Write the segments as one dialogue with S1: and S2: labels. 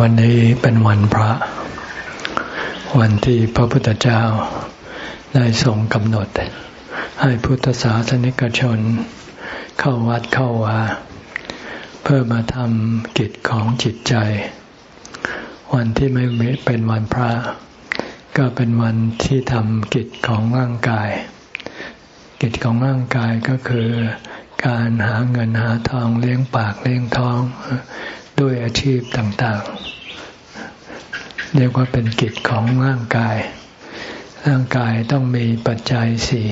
S1: วันนี้เป็นวันพระ วันที่พระพุทธเจ้าได้ทรงกำหนด ให้พุทธศาสนิกชน เข้าวัดเข้าวาเพื่อมาทำกิจของจิตใจ วันที่ไม่เป็นวันพระ ก็เป็นวันที่ทำกิจของร่างกาย กิจของร่างกายก็คือการหาเงินหาทองเลี้ยงปากเลี้ยงท้อง ด้วยอาชีพต่างๆ เรียกว่าเป็นกิจของร่างกาย ร่างกายต้องมีปัจจัยสี่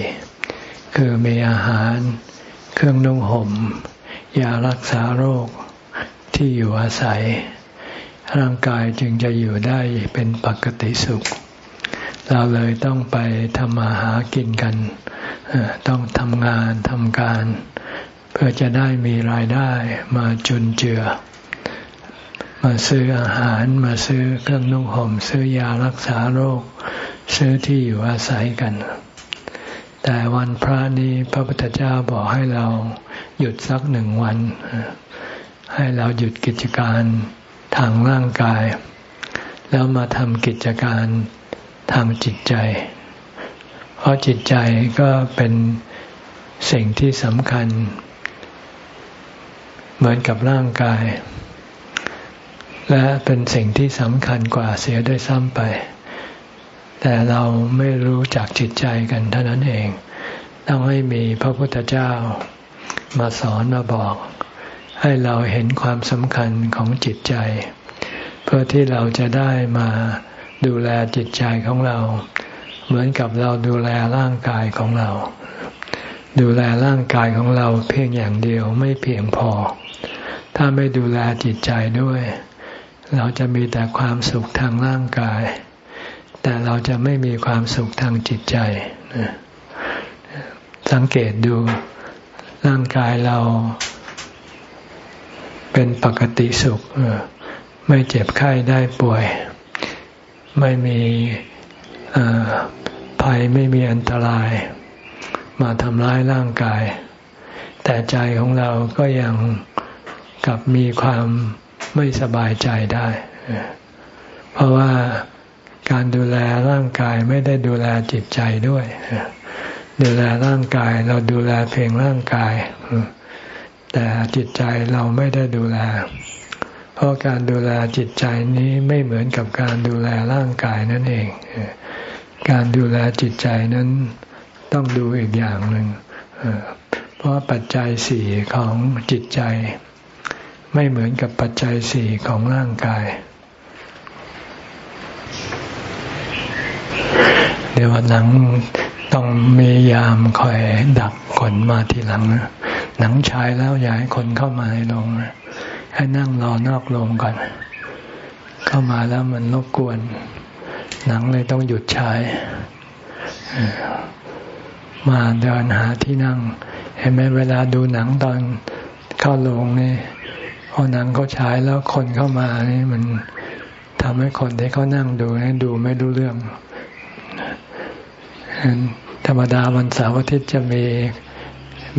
S1: คือมีอาหาร เครื่องนุ่งหม่มยารักษาโรคที่อยู่อาศัย ร่างกายจึงจะอยู่ได้เป็นปกติสุข เราเลยต้องไปทำมาหากินกัน ต้องทำงานทำการ เพื่อจะได้มีรายได้มาจุนเจือ มาซื้ออาหารมาซื้อเครื่องนุ่งห่มซื้อยารักษาโรค ซื้อที่อยู่อาศัยกัน แต่วันพระนี้พระพุทธเจ้าบอกให้เราหยุดสักหนึ่งวัน ให้เราหยุดกิจการทางร่างกาย แล้วมาทำกิจการทางจิตใจ เพราะจิตใจก็เป็นสิ่งที่สำคัญ เหมือนกับร่างกาย และเป็นสิ่งที่สำคัญกว่าเสียด้วยซ้ำไป แต่เราไม่รู้จักจิตใจกันเท่านั้นเอง ต้องให้มีพระพุทธเจ้ามาสอนมาบอก ให้เราเห็นความสำคัญของจิตใจ เพื่อที่เราจะได้มาดูแลจิตใจของเรา เหมือนกับเราดูแลร่างกายของเรา ดูแลร่างกายของเราเพียงอย่างเดียวไม่เพียงพอ ถ้าไม่ดูแลจิตใจด้วย เราจะมีแต่ความสุขทางร่างกาย แต่เราจะไม่มีความสุขทางจิตใจสังเกตดูร่างกายเราเป็นปกติสุขไม่เจ็บไข้ได้ป่วย ไม่มีภัยไม่มีอันตราย มาทำร้ายร่างกาย แต่ใจของเราก็ยังกับมีความ ไม่สบายใจได้ เพราะว่าการดูแลร่างกายไม่ได้ดูแลจิตใจด้วย ดูแลร่างกายเราดูแลเพียงร่างกาย แต่จิตใจเราไม่ได้ดูแล เพราะการดูแลจิตใจนี้ไม่เหมือนกับการดูแลร่างกายนั่นเอง การดูแลจิตใจนั้นต้องดูอีกอย่างหนึ่งเพราะปัจจัยสี่ของจิตใจ ไม่เหมือนกับปัจจัยสี่ของร่างกาย เดี๋ยวหนังต้องมียามคอยดักคนมาทีหลังนะหนังชายแล้วอย่าให้คนเข้ามาในโรงนะให้นั่งรอนอกโรงก่อน เข้ามาแล้วมันรบกวน หนังเลยต้องหยุดฉายมาเดินหาที่นั่ง เห็นไหมเวลาดูหนังตอนเข้าโรงนี่ พอหนังเขาฉายแล้วคนเข้ามานี่มันทำให้คนที่เขานั่งดูให้ดูไม่รู้เรื่องธรรมดาวันเสาร์อาทิตย์จะมี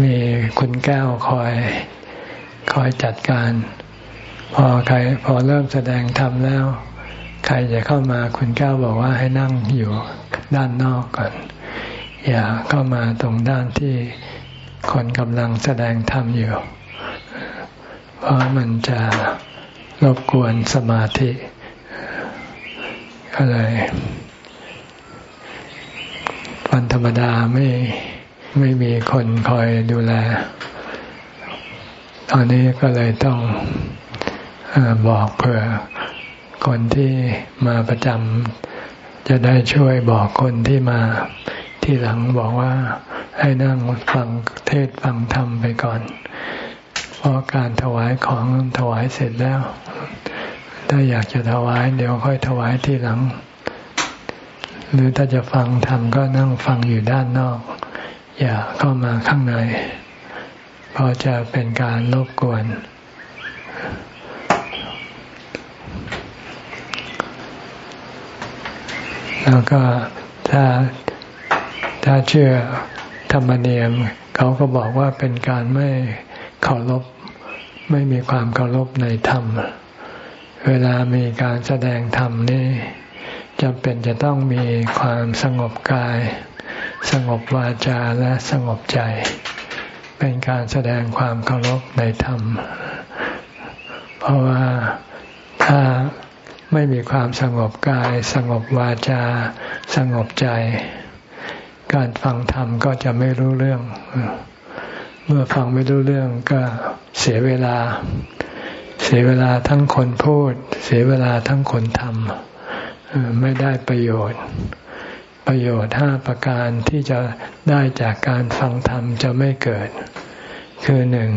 S1: มีคุณแก้วคอยคอยจัดการ พอใครพอเริ่มแสดงทำแล้ว ใครจะเข้ามาคุณแก้วบอกว่าให้นั่งอยู่ด้านนอกก่อน อย่าเข้ามาตรงด้านที่คนกำลังแสดงธรรมอยู่ เพราะมันจะรบกวนสมาธิก็เลยวันธรรมดาไม่ไม่มีคนคอยดูแล ตอนนี้ก็เลยต้องอบอกเพื่อคนที่มาประจำจะได้ช่วยบอกคนที่มาที่หลังบอกว่าให้นั่งฟังเทศฟังธรรมไปก่อน พราะการถวายของถวายเสร็จแล้ว ถ้าอยากจะถวาย เดี๋ยวค่อยถวายทีหลัง หรือถ้าจะฟังทำก็นั่งฟังอยู่ด้านนอก อย่าเข้ามาข้างใน เพราะจะเป็นการรบกวน แล้วก็ถ้าถ้าเชื่อธรรมเนียม เขาก็บอกว่าเป็นการไม่เคารพ ไม่มีความเคารพในธรรม เวลามีการแสดงธรรมนี่จำเป็นจะต้องมีความสงบกาย สงบวาจาและสงบใจ เป็นการแสดงความเคารพในธรรม เพราะว่าถ้าไม่มีความสงบกาย สงบวาจา สงบใจ การฟังธรรมก็จะไม่รู้เรื่อง เมื่อฟังไม่รู้เรื่องก็เสียเวลา เสียเวลาทั้งคนพูด เสียเวลาทั้งคนทำไม่ได้ประโยชน์ ประโยชน์ห้าประการที่จะได้จากการฟังธรรมจะไม่เกิด คือหนึ่ง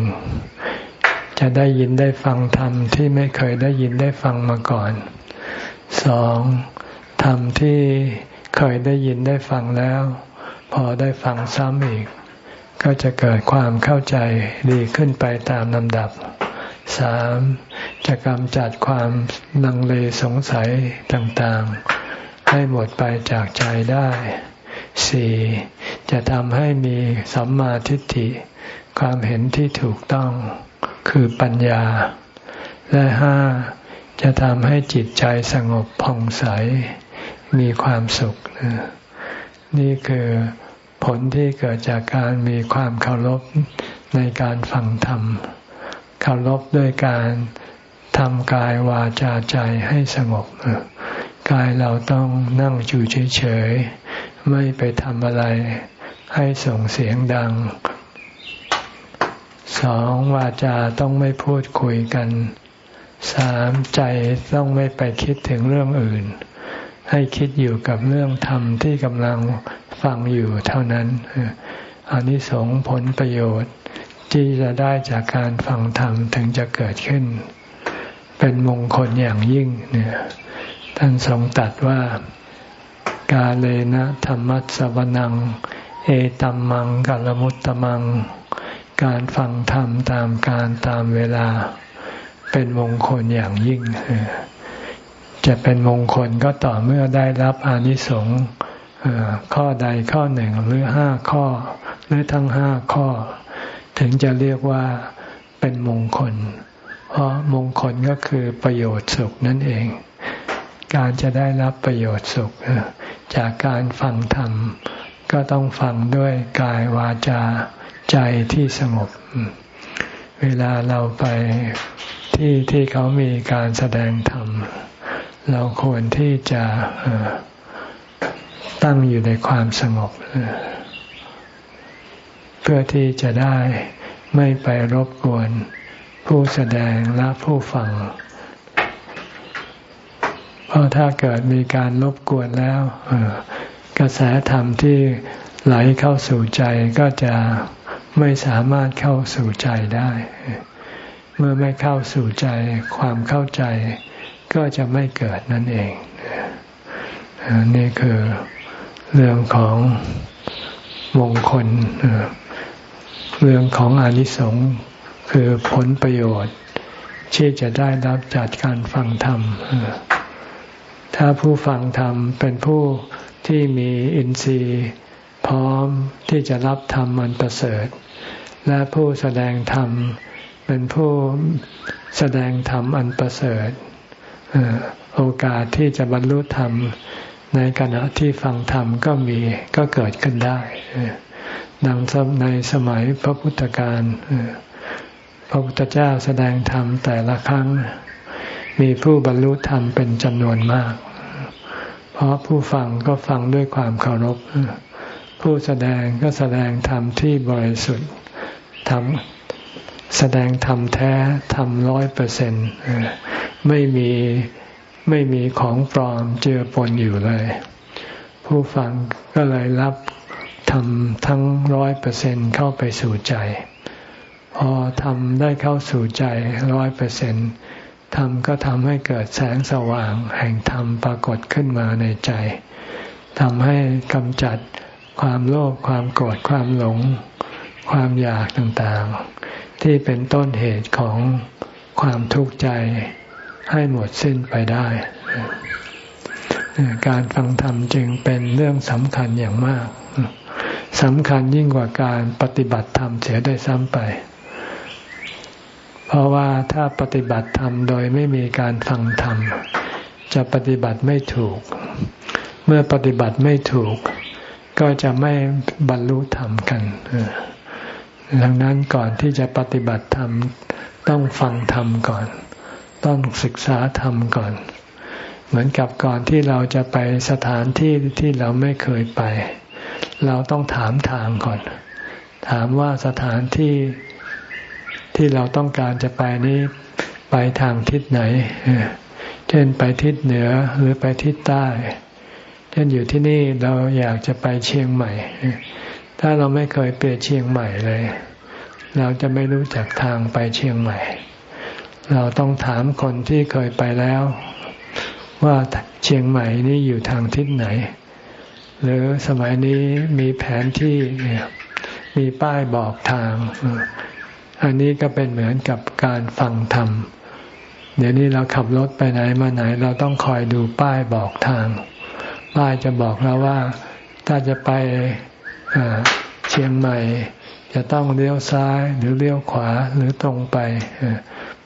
S1: จะได้ยินได้ฟังธรรมที่ไม่เคยได้ยินได้ฟังมาก่อนสองธรรมที่เคยได้ยินได้ฟังแล้ว พอได้ฟังซ้ำอีก ก็จะเกิดความเข้าใจดีขึ้นไปตามลำดับสามจะกำจัดความนังเลสงสัยต่างๆ ให้หมดไปจากใจได้สี่จะทำให้มีสัมมาทิฏฐิ ความเห็นที่ถูกต้องคือปัญญา และห้าจะทำให้จิตใจสงบผ่องใส มีความสุข นี่คือ ผลที่เกิดจากการมีความเคารพในการฟังธรรม เคารพด้วยการทำกายวาจาใจให้สงบกายเราต้องนั่งอยู่เฉยๆ ไม่ไปทำอะไร ให้ส่งเสียงดัง สองวาจาต้องไม่พูดคุยกัน สามใจต้องไม่ไปคิดถึงเรื่องอื่น ให้คิดอยู่กับเรื่องธรรมที่กำลัง ฟังอยู่เท่านั้นอันนี้สงผลประโยชน์ที่จะได้จากการฟังธรรมถึงจะเกิดขึ้น เป็นมงคลอย่างยิ่งเนี่ยท่านทรงตัดว่ากาเลนะธรรมัสวนัง เอตัมมังกัลมุตตมัง การฟังธรรมตามการตามเวลา เป็นมงคลอย่างยิ่ง จะเป็นมงคลก็ต่อเมื่อได้รับอานิสงส์ ข้อใดข้อหนึ่งหรือห้าข้อ หรือทั้งห้าข้อ ถึงจะเรียกว่าเป็นมงคล เพราะมงคลก็คือประโยชน์สุขนั่นเอง การจะได้รับประโยชน์สุข จากการฟังธรรม ก็ต้องฟังด้วยกายวาจาใจที่สงบ เวลาเราไปที่ที่เขามีการแสดงธรรม เราควรที่จะ ตั้งอยู่ในความสงบ เพื่อที่จะได้ไม่ไปรบกวน ผู้แสดงและผู้ฟัง เพราะถ้าเกิดมีการรบกวนแล้วกระแสธรรมที่ไหลเข้าสู่ใจก็จะไม่สามารถเข้าสู่ใจได้ เมื่อไม่เข้าสู่ใจความเข้าใจก็จะไม่เกิดนั่นเอง นี่คือเรื่องของมงคล เรื่องของอนิสงส์คือผลประโยชน์ ที่จะได้รับจากการฟังธรรม ถ้าผู้ฟังธรรมเป็นผู้ที่มีอินทรีย์พร้อมที่จะรับธรรมมันประเสริฐ และผู้แสดงธรรมเป็นผู้แสดงธรรมอันประเสริฐโอกาสที่จะบรรลุธรรม ในขณะที่ฟังธรรมก็มีก็เกิดขึ้นได้ดังในสมัยพระพุทธการพระพุทธเจ้าแสดงธรรมแต่ละครั้ง มีผู้บรรลุธรรมเป็นจำนวนมาก เพราะผู้ฟังก็ฟังด้วยความเคารพ ผู้แสดงก็แสดงธรรมที่บริสุทธิ์ทำแสดงธรรมแท้ธรรมร้อยเปอร์เซ็นต์ไม่มี ไม่มีของปลอมเจือปนอยู่เลย ผู้ฟังก็เลยรับทำทั้งร้อยเปอร์เซ็นเข้าไปสู่ใจ พอทำได้เข้าสู่ใจร้อยเปอร์เซ็นต์ธรรมก็ทำให้เกิดแสงสว่างแห่งธรรมปรากฏขึ้นมาในใจทำให้กำจัดความโลภความโกรธความหลง ความอยากต่างๆ ที่เป็นต้นเหตุของความทุกข์ใจ ให้หมดสิ้นไปได้ การฟังธรรมจึงเป็นเรื่องสำคัญอย่างมากสำคัญยิ่งกว่าการปฏิบัติธรรมเสียได้ซ้ำไปเพเพราะว่าถ้าปฏิบัติธรรมโดยไม่มีการฟังธรรม จะปฏิบัติไม่ถูก เมื่อปฏิบัติไม่ถูก ก็จะไม่บรรลุธรรมกันดังนั้นก่อนที่จะปฏิบัติธรรม ต้องฟังธรรมก่อน ต้องศึกษาธรรมก่อน เหมือนกับก่อนที่เราจะไปสถานที่ที่เราไม่เคยไป เราต้องถามทางก่อน ถามว่าสถานที่ที่เราต้องการจะไปนี้ไปทางทิศไหน เช่นไปทิศเหนือหรือไปทิศใต้ เช่นอยู่ที่นี่เราอยากจะไปเชียงใหม่ ถ้าเราไม่เคยไปเชียงใหม่เลย เราจะไม่รู้จักทางไปเชียงใหม่ เราต้องถามคนที่เคยไปแล้ว ว่าเชียงใหม่นี้อยู่ทางทิศไหน หรือสมัยนี้มีแผนที่มีป้ายบอกทาง อันนี้ก็เป็นเหมือนกับการฟังธรรม เดี๋ยวนี้เราขับรถไปไหนมาไหน เราต้องคอยดูป้ายบอกทาง ป้ายจะบอกเราว่า ถ้าจะไปเชียงใหม่ จะต้องเลี้ยวซ้ายหรือเลี้ยวขวาหรือตรงไป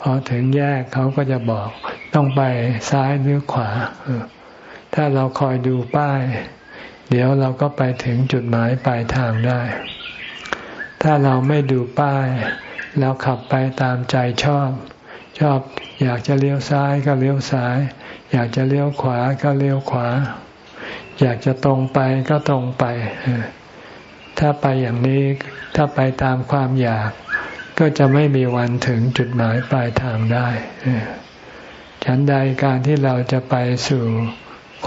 S1: พอถึงแยกเขาก็จะบอกต้องไปซ้ายหรือขวา ถ้าเราคอยดูป้าย เดี๋ยวเราก็ไปถึงจุดหมายปลายทางได้ ถ้าเราไม่ดูป้าย เราขับไปตามใจชอบ ชอบอยากจะเลี้ยวซ้ายก็เลี้ยวซ้าย อยากจะเลี้ยวขวาก็เลี้ยวขวา อยากจะตรงไปก็ตรงไป ถ้าไปอย่างนี้ถ้าไปตามความอยาก ก็จะไม่มีวันถึงจุดหมายปลายทางได้ ฉันใดการที่เราจะไปสู่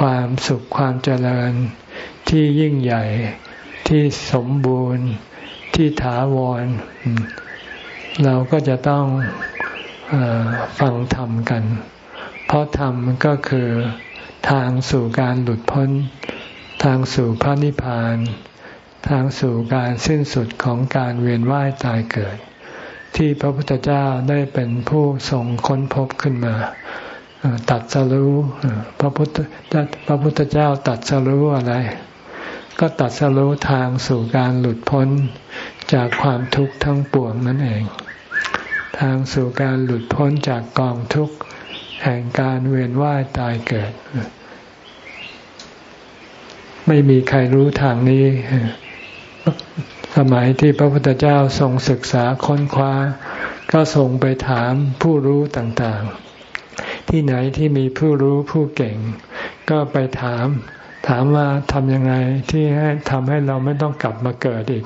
S1: ความสุขความเจริญที่ยิ่งใหญ่ที่สมบูรณ์ที่ถาวร เราก็จะต้องอฟังธรรมกัน เพราะธรรมก็คือทางสู่การหลุดพ้น ทางสู่พระนิพพาน ทางสู่การสิ้นสุดของการเวียนว่ายตายเกิด ที่พระพุทธเจ้าได้เป็นผู้ทรงค้นพบขึ้นมาตัดสรู้พระพุทธพระพุทธเจ้าตัดสรู้อะไร ก็ตัดสรู้ทางสู่การหลุดพ้นจากความทุกข์ทั้งปวงนั่นเอง ทางสู่การหลุดพ้นจากกองทุกข์แห่งการเวียนว่ายตายเกิด ไม่มีใครรู้ทางนี้ สมัยที่พระพุทธเจ้าทรงศึกษาค้นคว้า ก็ส่งไปถามผู้รู้ต่างๆ ที่ไหนที่มีผู้รู้ผู้เก่ง ก็ไปถาม ถามว่าทำยังไงที่ให้ทำให้เราไม่ต้องกลับมาเกิดอีก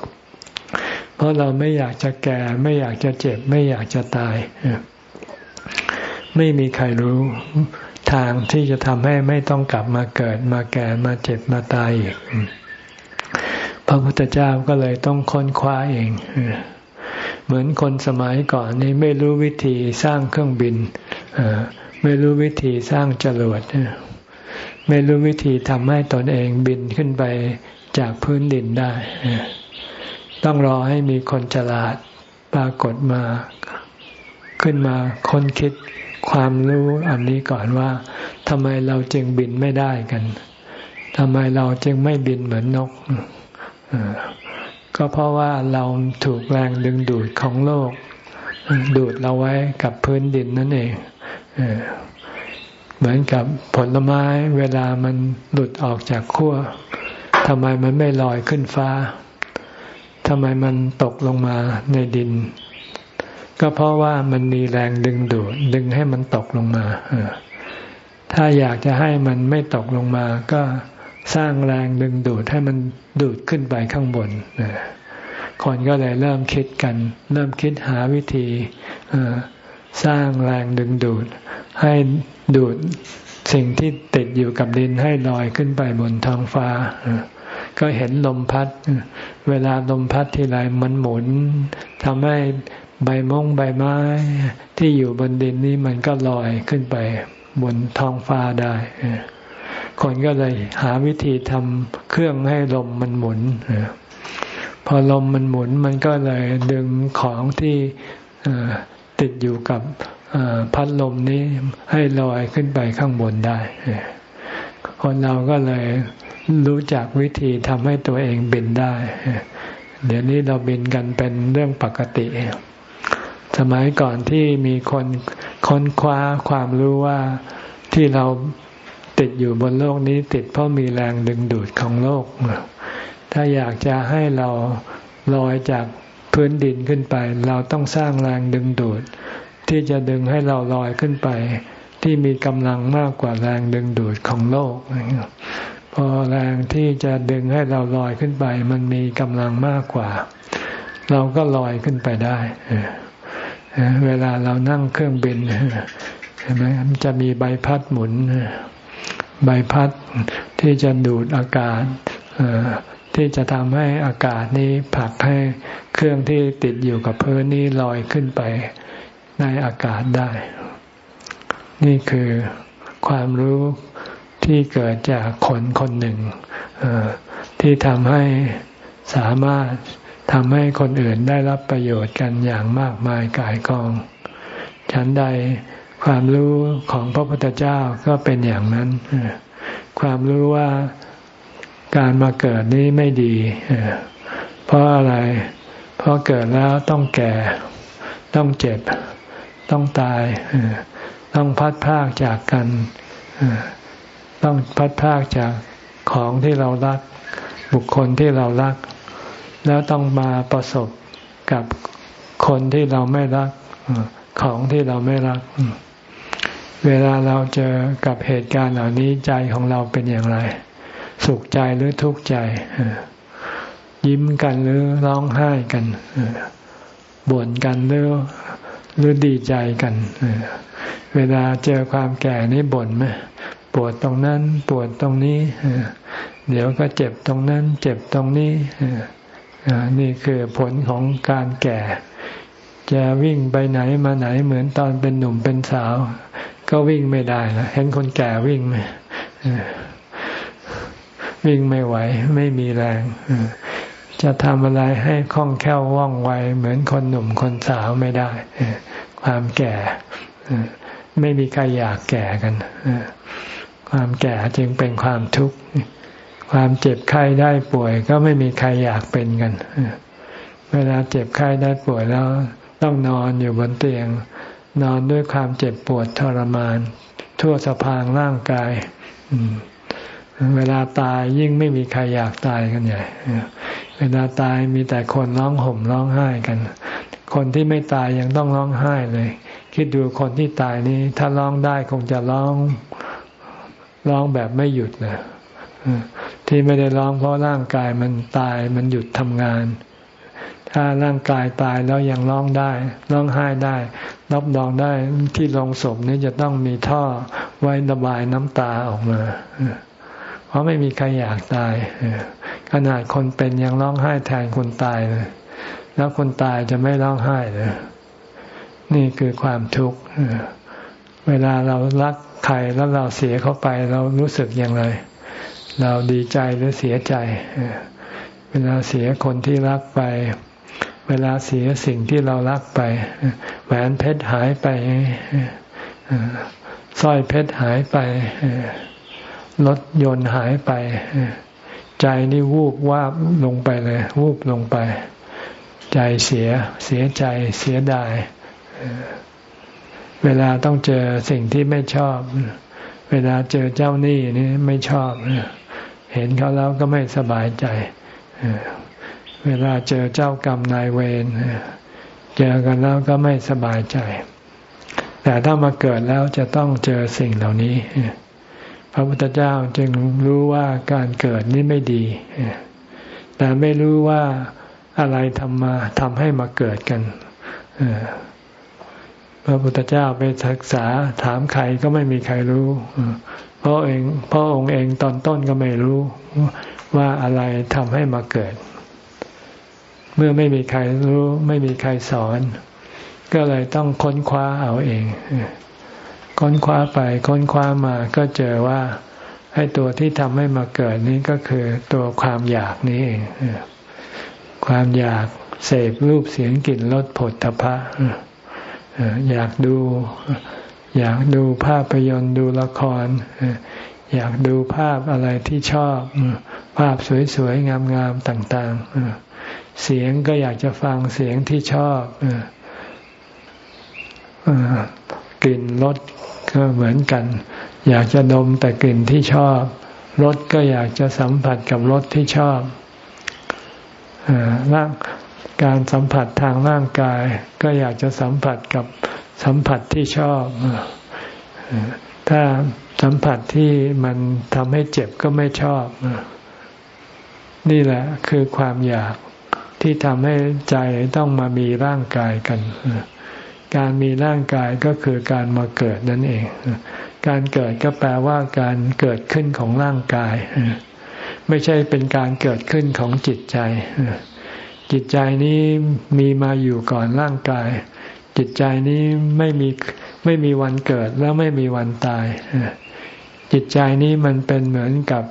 S1: เพราะเราไม่อยากจะแก่ ไม่อยากจะเจ็บ ไม่อยากจะตาย ไม่มีใครรู้ทางที่จะทำให้ไม่ต้องกลับมาเกิดมาแก่มาเจ็บมาตายอีก ระพุทธเจ้าก็เลยต้องค้นคว้าเอง เหมือนคนสมัยก่อนนี่ไม่รู้วิธีสร้างเครื่องบิน ไม่รู้วิธีสร้างจรวด ไม่รู้วิธีทำให้ตนเองบินขึ้นไปจากพื้นดินได้ ต้องรอให้มีคนฉลาดปรากฏมาขึ้นมาค้นคิดความรู้อันนี้ก่อนว่าทำไมเราจึงบินไม่ได้กันทำไมเราจึงไม่บินเหมือนนก ก็เพราะว่าเราถูกแรงดึงดูดของโลก ดูดเราไว้กับพื้นดินนั่นเองเหมือนกับผลไม้เวลามันหลุดออกจากขั้วทำไมมันไม่ลอยขึ้นฟ้าทำไมมันตกลงมาในดิน ก็เพราะว่ามันมีแรงดึงดูดดึงให้มันตกลงมาถ้าอยากจะให้มันไม่ตกลงมาก็ สร้างแรงดึงดูดให้มันดูดขึ้นไปข้างบนคนก็เลยเริ่มคิดกัน เริ่มคิดหาวิธีสร้างแรงดึงดูด ให้ดูดสิ่งที่ติดอยู่กับดินให้ลอยขึ้นไปบนท้องฟ้า ก็เห็นลมพัด เวลาลมพัดทีไรมันหมุนทำให้ใบมงใบไม้ที่อยู่บนดินนี้มันก็ลอยขึ้นไปบนท้องฟ้าได้ คนก็เลยหาวิธีทำเครื่องให้ลมมันหมุนพอลมมันหมุนมันก็เลยดึงของที่ติดอยู่กับพัดลมนี้ให้ลอยขึ้นไปข้างบนได้ คนเราก็เลยรู้จักวิธีทำให้ตัวเองบินได้ เดี๋ยวนี้เราบินกันเป็นเรื่องปกติ สมัยก่อนที่มีคนค้นคว้าความรู้ว่าที่เรา ติดอยู่บนโลกนี้ติดเพราะมีแรงดึงดูดของโลก ถ้าอยากจะให้เราลอยจากพื้นดินขึ้นไป เราต้องสร้างแรงดึงดูด ที่จะดึงให้เราลอยขึ้นไป ที่มีกำลังมากกว่าแรงดึงดูดของโลกพอแรงที่จะดึงให้เราลอยขึ้นไป มันมีกำลังมากกว่า เราก็ลอยขึ้นไปได้เวลาเรานั่งเครื่องบินใช่ไหมมันจะมีใบพัดหมุน ใบพัดที่จะดูดอากาศที่จะทำให้อากาศนี้ผลักให้เครื่องที่ติดอยู่กับพื้นนี้ลอยขึ้นไปในอากาศได้ นี่คือความรู้ที่เกิดจากคนคนหนึ่งที่ทำให้สามารถทำให้คนอื่นได้รับประโยชน์กันอย่างมากมายกายกอง ฉันใด ความรู้ของพระพุทธเจ้าก็เป็นอย่างนั้น ความรู้ว่าการมาเกิดนี้ไม่ดี เพราะอะไร เพราะเกิดแล้วต้องแก่ ต้องเจ็บ ต้องตาย ต้องพัดพากจากกัน ต้องพัดพากจากของที่เรารัก บุคคลที่เรารัก แล้วต้องมาประสบกับคนที่เราไม่รัก ของที่เราไม่รัก เวลาเราเจอกับเหตุการณ์เหล่านี้ใจของเราเป็นอย่างไร สุขใจหรือทุกข์ใจ ยิ้มกันหรือร้องไห้กันบ่นกันหรือหรือดีใจกันเวลาเจอความแก่นี่บ่นไหมปวดตรงนั้นปวดตรงนี้เดี๋ยวก็เจ็บตรงนั้น เจ็บตรงนี้นี่คือผลของการแก่ จะวิ่งไปไหนมาไหนเหมือนตอนเป็นหนุ่มเป็นสาว ก็วิ่งไม่ได้นะเห็นคนแก่วิ่งไหมวิ่งไม่ไหว ไม่มีแรง จะทำอะไรให้คล่องแคล่วว่องไว เหมือนคนหนุ่มคนสาวไม่ได้ ความแก่ไม่มีใครอยากแก่กันความแก่จึงเป็นความทุกข์ความเจ็บไข้ได้ป่วย ก็ไม่มีใครอยากเป็นกันเวลาเจ็บไข้ได้ป่วยแล้ว ต้องนอนอยู่บนเตียง นอนด้วยความเจ็บปวดทรมาน ทั่วสะพางร่างกาย เวลาตายยิ่งไม่มีใครอยากตายกันใหญ่เวลาตายมีแต่คนร้องห่มร้องไห้กัน คนที่ไม่ตายยังต้องร้องไห้เลย คิดดูคนที่ตายนี้ ถ้าร้องได้คงจะร้องร้องแบบไม่หยุดนะที่ไม่ได้ร้องเพราะร่างกายมันตายมันหยุดทำงาน ถ้าร่างกายตายแล้วยังร้องได้ร้องไห้ได้ รับรองได้ที่ลงศพนี้จะต้องมีท่อไว้ระบายน้ำตาออกมา เพราะไม่มีใครอยากตาย ขนาดคนเป็นยังร้องไห้แทนคนตายเลยแล้วคนตายจะไม่ร้องไห้เลยนี่คือความทุกข์เวลาเรารักใครแล้วเราเสียเขาไป เรารู้สึกอย่างไร เราดีใจหรือเสียใจเเวลาเสียคนที่รักไป เวลาเสียสิ่งที่เรารักไป แหวนเพชรหายไปสร้อยเพชรหายไปรถยนต์หายไปใจนี่วูบวาบลงไปเลย วูบลงไป ใจเสีย เสียใจเสียดายเวลาต้องเจอสิ่งที่ไม่ชอบ เวลาเจอเจ้าหนี้นี่ไม่ชอบ เห็นเขาแล้วก็ไม่สบายใจ เวลาเจอเจ้ากรรมนายเวรเจอกันแล้วก็ไม่สบายใจ แต่ถ้ามาเกิดแล้วจะต้องเจอสิ่งเหล่านี้ พระพุทธเจ้าจึงรู้ว่าการเกิดนี้ไม่ดี แต่ไม่รู้ว่าอะไรทำมาทำให้มาเกิดกันพระพุทธเจ้าไปศึกษาถามใครก็ไม่มีใครรู้เพราะเองพระองค์เองตอนต้นก็ไม่รู้ ว่าอะไรทำให้มาเกิด เมื่อไม่มีใครรู้ไม่มีใครสอน ก็เลยต้องค้นคว้าเอาเอง ค้นคว้าไปค้นคว้ามาก็เจอว่าให้ตัวที่ทำให้มาเกิดนี้ก็คือตัวความอยากนี้เองความอยากเสพรูปเสียงกลิ่นรสผลทพะอยากดู อยากดูภาพยนตร์ดูละคร อยากดูภาพอะไรที่ชอบ ภาพสวยๆ งามๆ ต่างๆ เสียงก็อยากจะฟังเสียงที่ชอบกลิ่นรสก็เหมือนกัน อยากจะดมแต่กลิ่นที่ชอบรสก็อยากจะสัมผัสกับรสที่ชอบร่างการสัมผัสทางร่างกาย ก็อยากจะสัมผัสกับสัมผัสที่ชอบ ถ้า สัมผัสที่มันทำให้เจ็บก็ไม่ชอบ นี่แหละคือความอยากที่ทำให้ใจต้องมามีร่างกายกัน การมีร่างกายก็คือการมาเกิดนั่นเอง การเกิดก็แปลว่าการเกิดขึ้นของร่างกาย ไม่ใช่เป็นการเกิดขึ้นของจิตใจ จิตใจนี้มีมาอยู่ก่อนร่างกาย จิตใจนี้ไม่มีไม่มีวันเกิดแล้วไม่มีวันตาย จิตใจนี้มันเป็นเหมือนกับ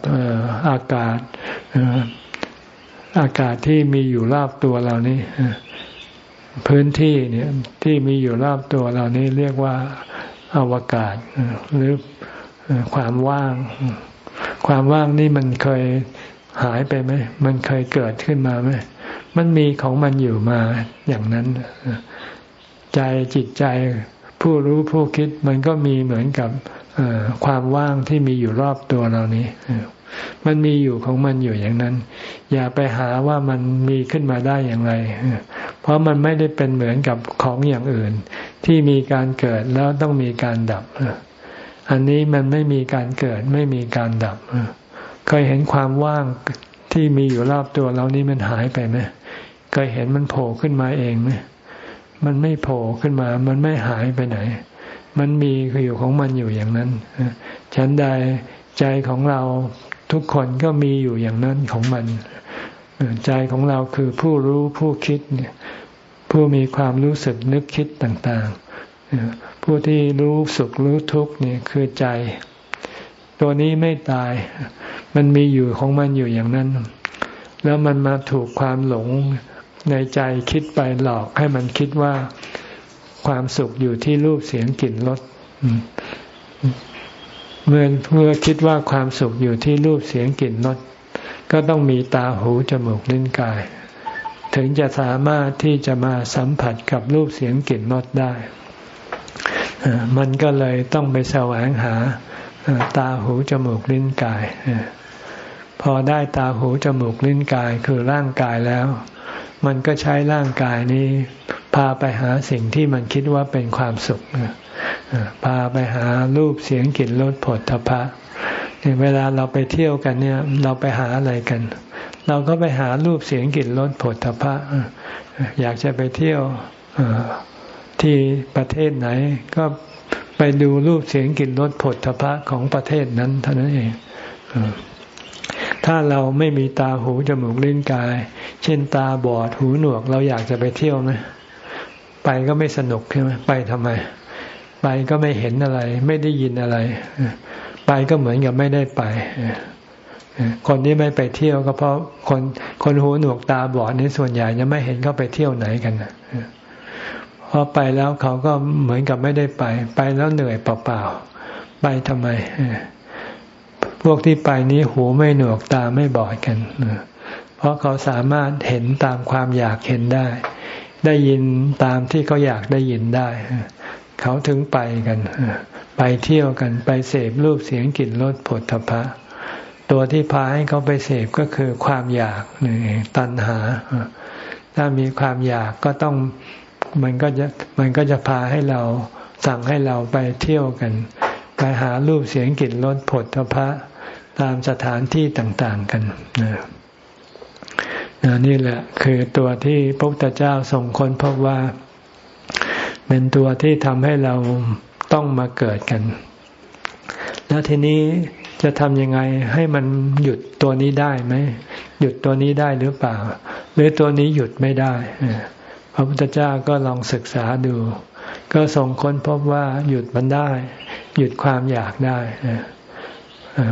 S1: อากาศอากาศที่มีอยู่รอบตัวเรานี้พื้นที่เนี่ยที่มีอยู่รอบตัวเรานี้เรียกว่าอวกาศหรือความว่าง ความว่างนี่มันเคยหายไปไหมมันเคยเกิดขึ้นมาไหมมันมีของมันอยู่มาอย่างนั้นใจจิตใจผู้รู้ผู้คิดมันก็มีเหมือนกับ ความว่างที่มีอยู่รอบตัวเรานี้มันมีอยู่ของมันอยู่อย่างนั้น อย่าไปหาว่ามันมีขึ้นมาได้อย่างไร เพราะมันไม่ได้เป็นเหมือนกับของอย่างอื่น ที่มีการเกิดแล้วต้องมีการดับ อันนี้มันไม่มีการเกิดไม่มีการดับ เคยเห็นความว่างที่มีอยู่รอบตัวเรานี้มันหายไปไหมเคยเห็นมันโผล่ขึ้นมาเองไหมมันไม่โผล่ขึ้นมา มันไม่หายไปไหน มันมีคืออยู่ของมันอยู่อย่างนั้นฉันใดใจของเราทุกคนก็มีอยู่อย่างนั้นของมัน ใจของเราคือผู้รู้ผู้คิดเนี่ยผู้มีความรู้สึกนึกคิดต่างๆ ผู้ที่รู้สุขรู้ทุกข์เนี่ยคือใจ ตัวนี้ไม่ตาย มันมีอยู่ของมันอยู่อย่างนั้น แล้วมันมาถูกความหลงในใจคิดไปหลอกให้มันคิดว่า ความสุขอยู่ที่รูปเสียงกลิ่นรสเมื่อเมื่อคิดว่าความสุขอยู่ที่รูปเสียงกลิ่นรสก็ต้องมีตาหูจมูกลิ้นกาย ถึงจะสามารถที่จะมาสัมผัสกับรูปเสียงกลิ่นรสได้มันก็เลยต้องไปแสวงหาตาหูจมูกลิ้นกาย พอได้ตาหูจมูกลิ้นกายคือร่างกายแล้ว มันก็ใช้ร่างกายนี้ พาไปหาสิ่งที่มันคิดว่าเป็นความสุขพาไปหารูปเสียงกลิ่นรสผลทพะเวลาเราไปเที่ยวกันเนี่ย เราไปหาอะไรกัน เราก็ไปหารูปเสียงกลิ่นรสผลทพะอยากจะไปเที่ยวที่ประเทศไหนก็ไปดูรูปเสียงกลิ่นรสผลทพะของประเทศนั้นเท่านั้นเองถ้าเราไม่มีตาหูจมูกลิ้นกาย เช่นตาบอดหูหนวก เราอยากจะไปเที่ยวไหม ไปก็ไม่สนุกใช่ไหมไปทำไม ไปก็ไม่เห็นอะไร ไม่ได้ยินอะไร ไปก็เหมือนกับไม่ได้ไปคนที่ไม่ไปเที่ยวก็เพราะคนคนหูหนวกตาบอดนี่ส่วนใหญ่จะไม่เห็นเขาไปเที่ยวไหนกันเพราะไปแล้วเขาก็เหมือนกับไม่ได้ไป ไปแล้วเหนื่อยเปล่าๆไปทำไมพวกที่ไปนี้หูไม่หนวกตาไม่บอดกันเพราะเขาสามารถเห็นตามความอยากเห็นได้ ได้ยินตามที่เขาอยากได้ยินได้ เขาถึงไปกัน ไปเที่ยวกันไปเสพรูปเสียงกลิ่นรสผลทพะ ตัวที่พาให้เขาไปเสพก็คือความอยากนี่ตัณหา ถ้ามีความอยากก็ต้องมันก็จะมันก็จะพาให้เราสั่งให้เราไปเที่ยวกัน ไปหารูปเสียงกลิ่นรสผลทพะ ตามสถานที่ต่าง ๆ กันน นี่แหละคือตัวที่พระพุทธเจ้าส่งคนพบว่า เป็นตัวที่ทำให้เราต้องมาเกิดกัน แล้วทีนี้จะทำยังไงให้มันหยุดตัวนี้ได้ไหมหยุดตัวนี้ได้หรือเปล่า หรือตัวนี้หยุดไม่ได้พระพุทธเจ้าก็ลองศึกษาดู ก็ส่งค้นพบว่าหยุดมันได้ หยุดความอยากได้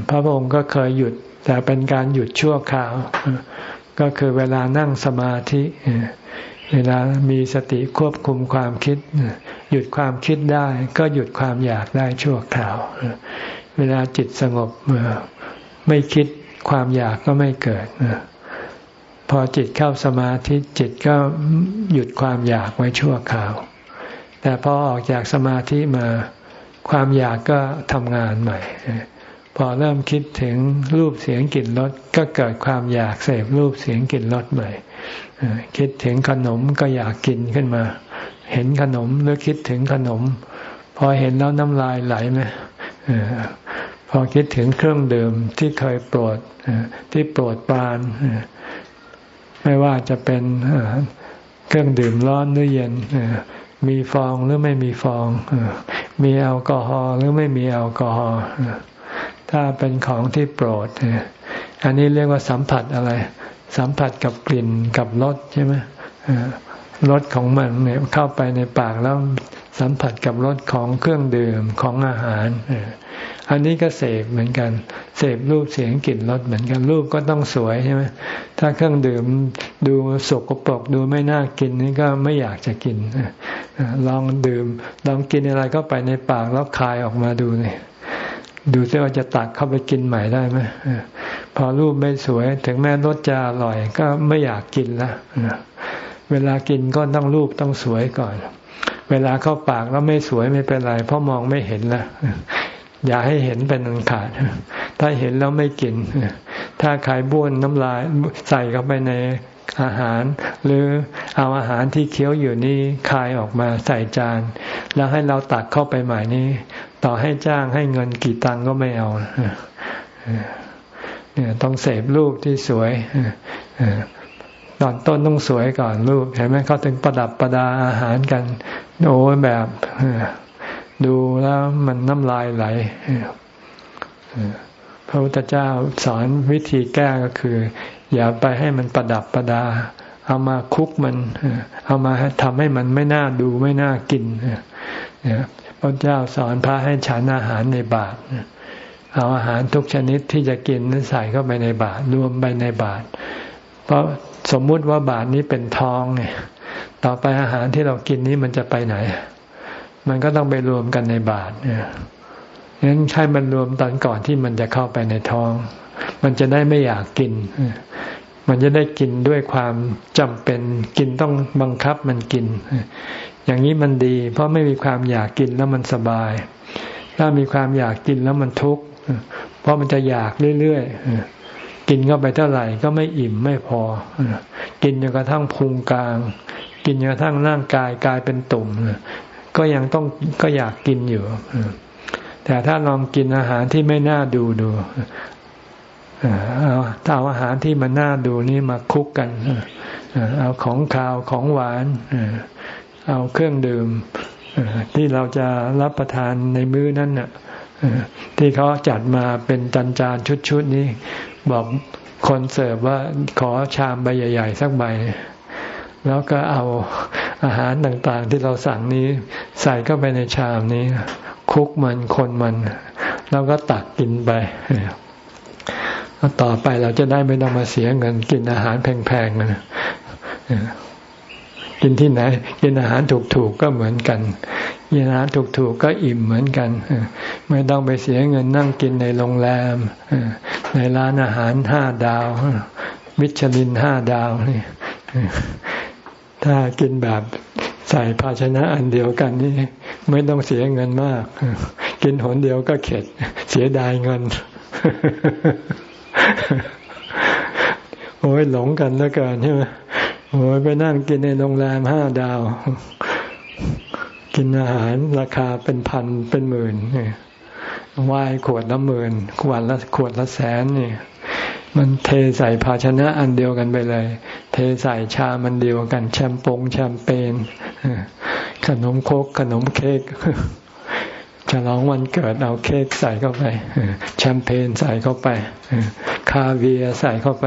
S1: พระองค์ก็เคยหยุดแต่เป็นการหยุดชั่วคราว ก็คือเวลานั่งสมาธิเวลามีสติควบคุมความคิด หยุดความคิดได้ ก็หยุดความอยากได้ชั่วคราว เวลาจิตสงบไม่คิดความอยากก็ไม่เกิดพอจิตเข้าสมาธิจิตก็หยุดความอยากไว้ชั่วคราว แต่พอออกจากสมาธิมาความอยากก็ทำงานใหม่ พอเริ่มคิดถึงรูปเสียงกลิ่นรสก็เกิดความอยากเสพรูปเสียงกลิ่นรสใหม่คิดถึงขนมก็อยากกินขึ้นมา เห็นขนมหรือคิดถึงขนม พอเห็นแล้วน้ำลายไหลไหมพอคิดถึงเครื่องดื่มที่เคยโปรดที่โปรดปรานไม่ว่าจะเป็นเครื่องดื่มร้อนหรือเย็นมีฟองหรือไม่มีฟองมีแอลกอฮอล์หรือไม่มีแอลกอฮอล์ ถ้าเป็นของที่โปรด อันนี้เรียกว่าสัมผัสอะไร สัมผัสกับกลิ่นกับรสใช่ไหมรสของมันเนี่ยเข้าไปในปากแล้วสัมผัสกับรสของเครื่องดื่มของอาหาร อันนี้ก็เสพเหมือนกัน เสพรูปเสียงกลิ่นรสเหมือนกันรูปก็ต้องสวยใช่ไหมถ้าเครื่องดื่มดูสกปรกดูไม่น่ากินนี่ก็ไม่อยากจะกินลองดื่มลองกินอะไรก็ไปในปากแล้วคายออกมาดูนี่ ดูซิว่าจะตักเข้าไปกินใหม่ได้ไหมพอรูปไม่สวยถึงแม้รสจะอร่อย ก็ไม่อยากกินละเวลากินก็ต้องรูปต้องสวยก่อน เวลาเข้าปากแล้วไม่สวยไม่เป็นไร เพราะมองไม่เห็นละอย่าให้เห็นเป็นอันขาด ถ้าเห็นแล้วไม่กิน ถ้าขายบ้วนน้ำลายใส่เข้าไปในอาหาร หรือเอาอาหารที่เคี้ยวอยู่นี่คายออกมาใส่จาน แล้วให้เราตักเข้าไปใหม่นี้ ต่อให้จ้างให้เงินกี่ตังก็ไม่เอาเนี่ยต้องเสพรูปที่สวยตอนต้นต้องสวยก่อนรูปเห็นไหมเขาถึงประดับประดาอาหารกันโอ้แบบดูแล้วมันน้ำลายไหลพระพุทธเจ้าสอนวิธีแก้ก็คือ อย่าไปให้มันประดับประดา เอามาคุกมัน เอามาทำให้มันไม่น่าดูไม่น่ากิน พระเจ้าสอนพระให้ฉันอาหารในบาตรเอาอาหารทุกชนิดที่จะกินนั้นใส่เข้าไปในบาตรรวมไปในบาตรเพราะสมมุติว่าบาตรนี้เป็นท้องเนี่ย ต่อไปอาหารที่เรากินนี้มันจะไปไหน มันก็ต้องไปรวมกันในบาตรเนี่ยงั้นให้มันรวมตอนก่อนที่มันจะเข้าไปในท้อง มันจะได้ไม่อยากกิน มันจะได้กินด้วยความจำเป็น กินต้องบังคับมันกิน อย่างนี้มันดี เพราะไม่มีความอยากกินแล้วมันสบาย ถ้ามีความอยากกินแล้วมันทุกข์เพราะมันจะอยากเรื่อยๆกินเข้าไปเท่าไหร่ก็ไม่อิ่มไม่พอ กินจนกระทั่งพุงกลาง กินจนกระทั่งร่างกายกลายเป็นตุ่มก็ยังต้องก็อยากกินอยู่แต่ถ้าลองกินอาหารที่ไม่น่าดูดูเอาเอาอาหารที่มันน่าดูนี่มาคุกกัน เอาของคาวของหวาน เอาเครื่องดื่มที่เราจะรับประทานในมื้อนั้นน่ะที่เขาจัดมาเป็นจานจานชุดๆนี้ บอกคนเสิร์ฟว่าขอชามใบใหญ่ ๆ สักใบ แล้วก็เอาอาหารต่างๆ ที่เราสั่งนี้ ใส่เข้าไปในชามนี้ คุกมันคนมัน แล้วก็ตักกินไปต่อไปเราจะได้ไม่ต้องมาเสียเงินกินอาหารแพงๆนะ กินที่ไหนกินอาหารถูกๆก็เหมือนกันกินอาหารถูกๆก็อิ่มเหมือนกันไม่ต้องไปเสียเงินนั่งกินในโรงแรมในร้านอาหารห้าดาว มิชลินห้าดาวนี่ถ้ากินแบบใส่ภาชนะอันเดียวกันนี่ไม่ต้องเสียเงินมาก กินหนเดียวก็เข็ด เสียดายเงิน โอ้ยหลงกันแล้วกันใช่ไหม โอ้ยไปนั่งกินในโรงแรมห้าดาว กินอาหารราคาเป็นพันเป็นหมื่นวายขวดละหมื่นขวดละขวดละแสนนี่มันเทใส่ภาชนะอันเดียวกันไปเลย เทใส่ชามันเดียวกัน แชมปงแชมเปญขนมโคกขนมเค้กฉลองวันเกิดเอาเค้กใส่เข้าไปแชมเปญใส่เข้าไป คาเวียใส่เข้าไป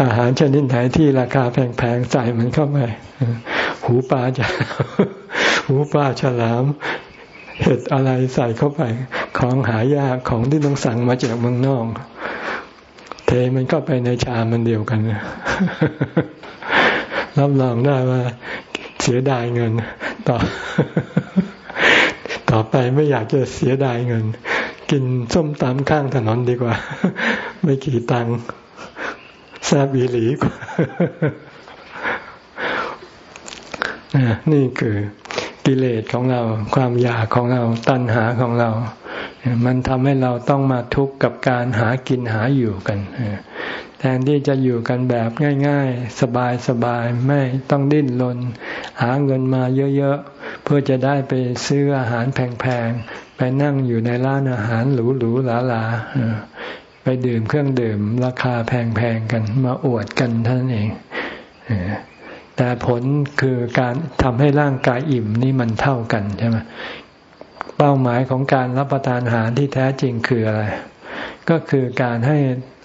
S1: อาหารชนิดไหนที่ราคาแพงๆใส่มันเข้าไปหูปลาจะหูปลาฉลามเห็ดอะไรใส่เข้าไป ของหายากของที่ต้องสั่งมาจากเมืองนอก เทมันก็ไปในชามมันเดียวกันรับรองได้ว่า เสียดายเงิน ต่อ ต่อไปไม่อยากจะเสียดายเงิน กินส้มตำข้างถนนดีกว่า ไม่กี่ตังค์ แซบอีหลีกว่านี่คือกิเลสของเรา ความอยากของเรา ตัณหาของเรา มันทำให้เราต้องมาทุกข์กับการหากินหาอยู่กันแทนที่จะอยู่กันแบบง่าย ๆ สบายๆไม่ต้องดิ้นรนหาเงินมาเยอะๆ เพื่อจะได้ไปซื้ออาหารแพงๆ ไปนั่งอยู่ในร้านอาหารหรูๆหราๆ ไปดื่มเครื่องดื่ม ราคาแพงๆกันมาอวดกันท่านเองแต่ผลคือการทำให้ร่างกายอิ่มนี่มันเท่ากันใช่ไหมเป้าหมายของการรับประทานอาหารที่แท้จริงคืออะไร ก็คือการให้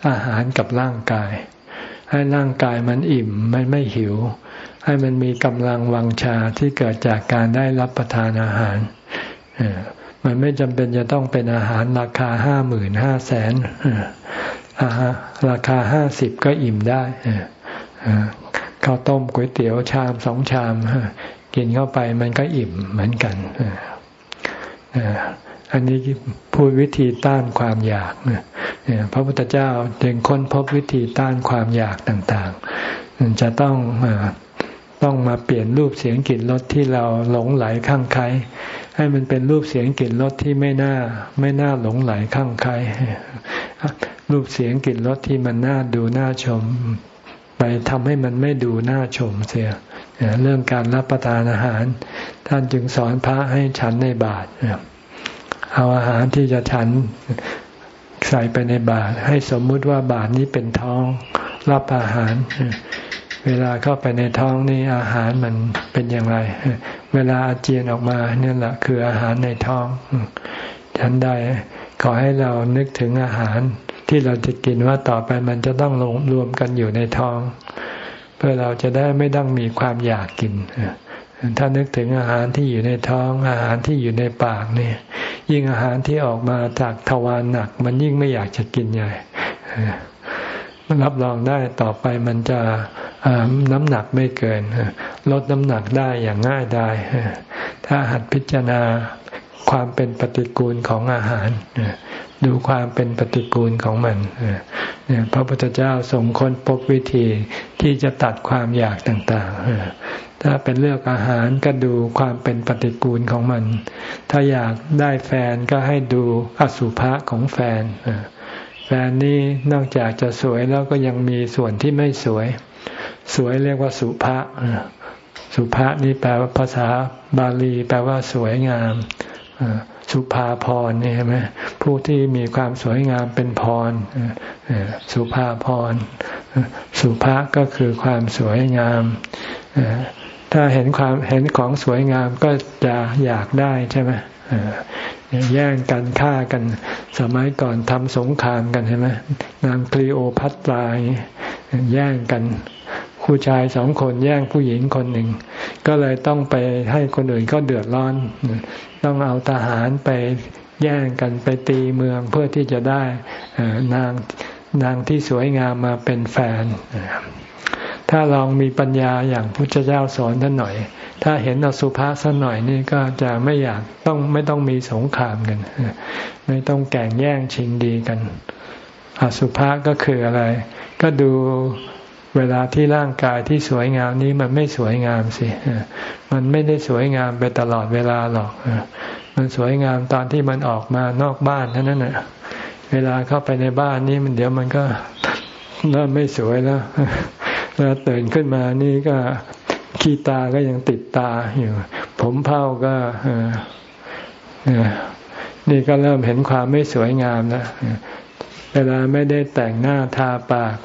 S1: อาหารกับร่างกาย ให้ร่างกายมันอิ่มมันไม่หิว ให้มันมีกำลังวังชาที่เกิดจากการได้รับประทานอาหาร มันไม่จำเป็นจะต้องเป็นอาหารราคาห้าหมื่นห้าแสนราคาห้าสิบก็อิ่มได้ข้าวต้มก๋วยเตี๋ยวชามสองชามกินเข้าไปมันก็อิ่มเหมือนกันอันนี้พูดวิธีต้านความอยากพระพุทธเจ้าจึงค้นพบวิธีต้านความอยากต่างๆ จะต้องต้องมาเปลี่ยนรูปเสียงกลิ่นรสที่เราหลงไหลข้างใคร ให้มันเป็นรูปเสียงกลิ่นรสที่ไม่น่า ไม่น่าหลงไหลข้างใครรูปเสียงกลิ่นรสที่มันน่าดูน่าชม ไปทำให้มันไม่ดูน่าชมเสียเรื่องการรับประทานอาหาร ท่านจึงสอนพระให้ฉันในบาตรเอาอาหารที่จะฉันใส่ไปในบาตรให้สมมุติว่าบาตรนี้เป็นท้องรับอาหาร เวลาเข้าไปในท้องนี่อาหารมันเป็นอย่างไร เวลาอาเจียนออกมาเนี่ยแหละคืออาหารในท้องฉันได้ขอให้เรานึกถึงอาหารที่เราจะกินว่าต่อไปมันจะต้องลงรวมกันอยู่ในท้อง เพื่อเราจะได้ไม่ต้องมีความอยากกินถ้านึกถึงอาหารที่อยู่ในท้อง อาหารที่อยู่ในปากนี่ยิ่งอาหารที่ออกมาจากทวารหนัก มันยิ่งไม่อยากจะกินใหญ่ รับรองได้ต่อไปมันจะน้ำหนักไม่เกิน ลดน้ำหนักได้อย่างง่ายได้ ถ้าหัดพิจารณาความเป็นปฏิกูลของอาหาร ดูความเป็นปฏิกูลของมันพระพุทธเจ้าทรงค้นพบวิธีที่จะตัดความอยากต่างๆ ถ้าเป็นเลือกอาหารก็ดูความเป็นปฏิกูลของมัน ถ้าอยากได้แฟนก็ให้ดูอสุภะของแฟน แฟนนี่นอกจากจะสวยแล้วก็ยังมีส่วนที่ไม่สวย สวยเรียกว่าสุภะสุภะนี่แปลว่าภาษาบาลี แปลว่าสวยงามสุภาพรนี่ใช่ไหมผู้ที่มีความสวยงามเป็นพรสุภาพรสุภาก็คือความสวยงามถ้าเห็นความเห็นของสวยงามก็จะอยากได้ใช่ไหม แย่งกันฆ่ากัน สมัยก่อนทำสงครามกันใช่ไหมนางคลีโอพัตราแย่งกันผู้ชายสองคนแย่งผู้หญิงคนหนึ่ง ก็เลยต้องไปให้คนอื่นก็เดือดร้อน ต้องเอาทหารไปแย่งกันไปตีเมืองเพื่อที่จะได้นางนางที่สวยงามมาเป็นแฟน ถ้าลองมีปัญญาอย่างพุทธเจ้าสอนท่านหน่อย ถ้าเห็นอสุภะสักหน่อยนี่ก็จะไม่อยากต้องไม่ต้องมีสงครามกัน ไม่ต้องแก่งแย่งชิงดีกัน อสุภะก็คืออะไร ก็ดูเวลาที่ร่างกายที่สวยงามนี้มันไม่สวยงามสิ มันไม่ได้สวยงามไปตลอดเวลาหรอก มันสวยงามตอนที่มันออกมานอกบ้านเท่านั้นแหละเวลาเข้าไปในบ้านนี้มันเดี๋ยวมันก็เริ่มไม่สวยแล้ว แล้วตื่นขึ้นมานี่ก็ขี้ตาก็ยังติดตาอยู่ ผมเผ้าก็นี่ก็เริ่มเห็นความไม่สวยงามแล้วเวลาไม่ได้แต่งหน้าทาปาก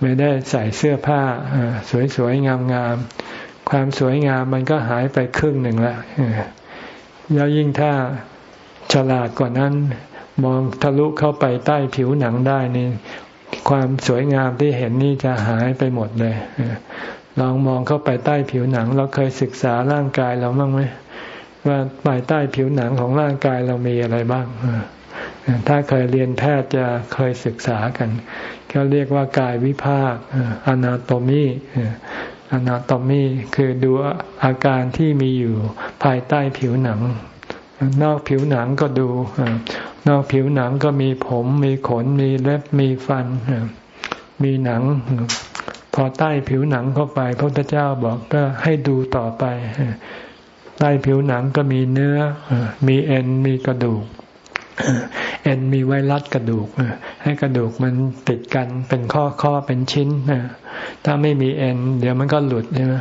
S1: ไม่ได้ใส่เสื้อผ้าสวยๆงามๆความสวยงามมันก็หายไปครึ่งหนึ่งแล้วแล้วยิ่งถ้าฉลาดกว่านั้น มองทะลุเข้าไปใต้ผิวหนังได้นี่ ความสวยงามที่เห็นนี่จะหายไปหมดเลยลองมองเข้าไปใต้ผิวหนัง เราเคยศึกษาร่างกายเราบ้างไหมว่าภายใต้ผิวหนังของร่างกายเรามีอะไรบ้างถ้าเคยเรียนแพทย์จะเคยศึกษากันก็เรียกว่ากายวิภาคอนาโตมีอนาโตมีคือดูอาการที่มีอยู่ภายใต้ผิวหนัง นอกผิวหนังก็ดู นอกผิวหนังก็มีผม มีขน มีเล็บ มีฟัน มีหนัง พอใต้ผิวหนังเข้าไป พระพุทธเจ้าบอกก็ให้ดูต่อไป ใต้ผิวหนังก็มีเนื้อ มีเอ็น มีกระดูก เอ็นมีไวรัสกระดูก ให้กระดูกมันติดกันเป็นข้อข้อเป็นชิ้น ถ้าไม่มีเอ็น เดี๋ยวมันก็หลุดใช่ไหม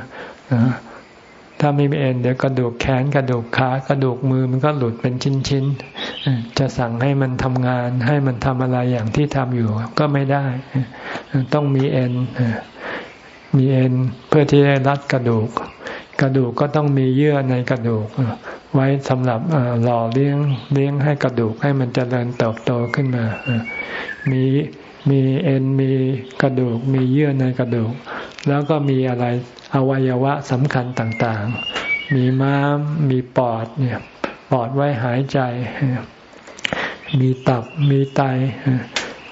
S1: ถ้าไม่มีเอ็นเดี๋ยวกระดูกแขนกระดูกขากระดูกมือมันก็หลุดเป็นชิ้นๆจะสั่งให้มันทำงาน ให้มันทำอะไรอย่างที่ทำอยู่ก็ไม่ได้ ต้องมีเอ็นมีเอ็นเพื่อที่จะรัดกระดูก กระดูกก็ต้องมีเยื่อในกระดูก ไว้สำหรับหล่อเลี้ยงเลี้ยงให้กระดูกให้มันจเจริญเติบโตขึ้นมา มี มีเอ็นมีกระดูก มีเยื่อในกระดูก แล้วก็มีอะไรอวัยวะสำคัญต่างๆ มีม้าม มีปอดเนี่ยปอดไว้หายใจ มีตับมีไต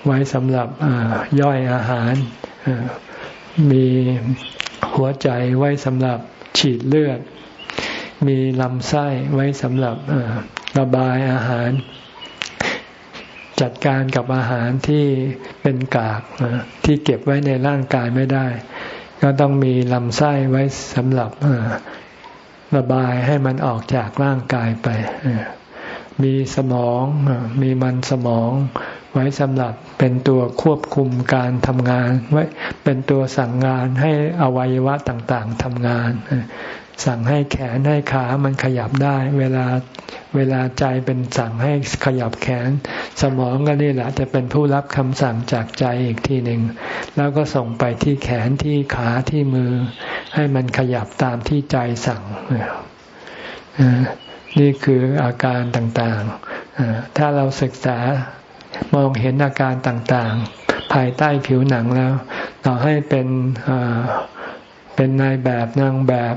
S1: ไว้สำหรับย่อยอาหาร มีหัวใจไว้สำหรับฉีดเลือด มีลำไส้ไว้สำหรับระบายอาหาร จัดการกับอาหารที่เป็นกากที่เก็บไว้ในร่างกายไม่ได้ ก็ต้องมีลำไส้ไว้สำหรับระบายให้มันออกจากร่างกายไป มีสมองมีมันสมอง ไว้สำหรับเป็นตัวควบคุมการทำงาน ไว้เป็นตัวสั่งงานให้อวัยวะต่างๆทำงาน สั่งให้แขนให้ขามันขยับได้ เวลา เวลาใจเป็นสั่งให้ขยับแขน สมองก็นี่แหละจะเป็นผู้รับคำสั่งจากใจอีกทีหนึ่ง แล้วก็ส่งไปที่แขนที่ขาที่มือ ให้มันขยับตามที่ใจสั่ง นี่คืออาการต่างๆ ถ้าเราศึกษามองเห็นอาการต่างๆ ภายใต้ผิวหนังแล้ว ต่อให้เป็นเป็นนายแบบนางแบบ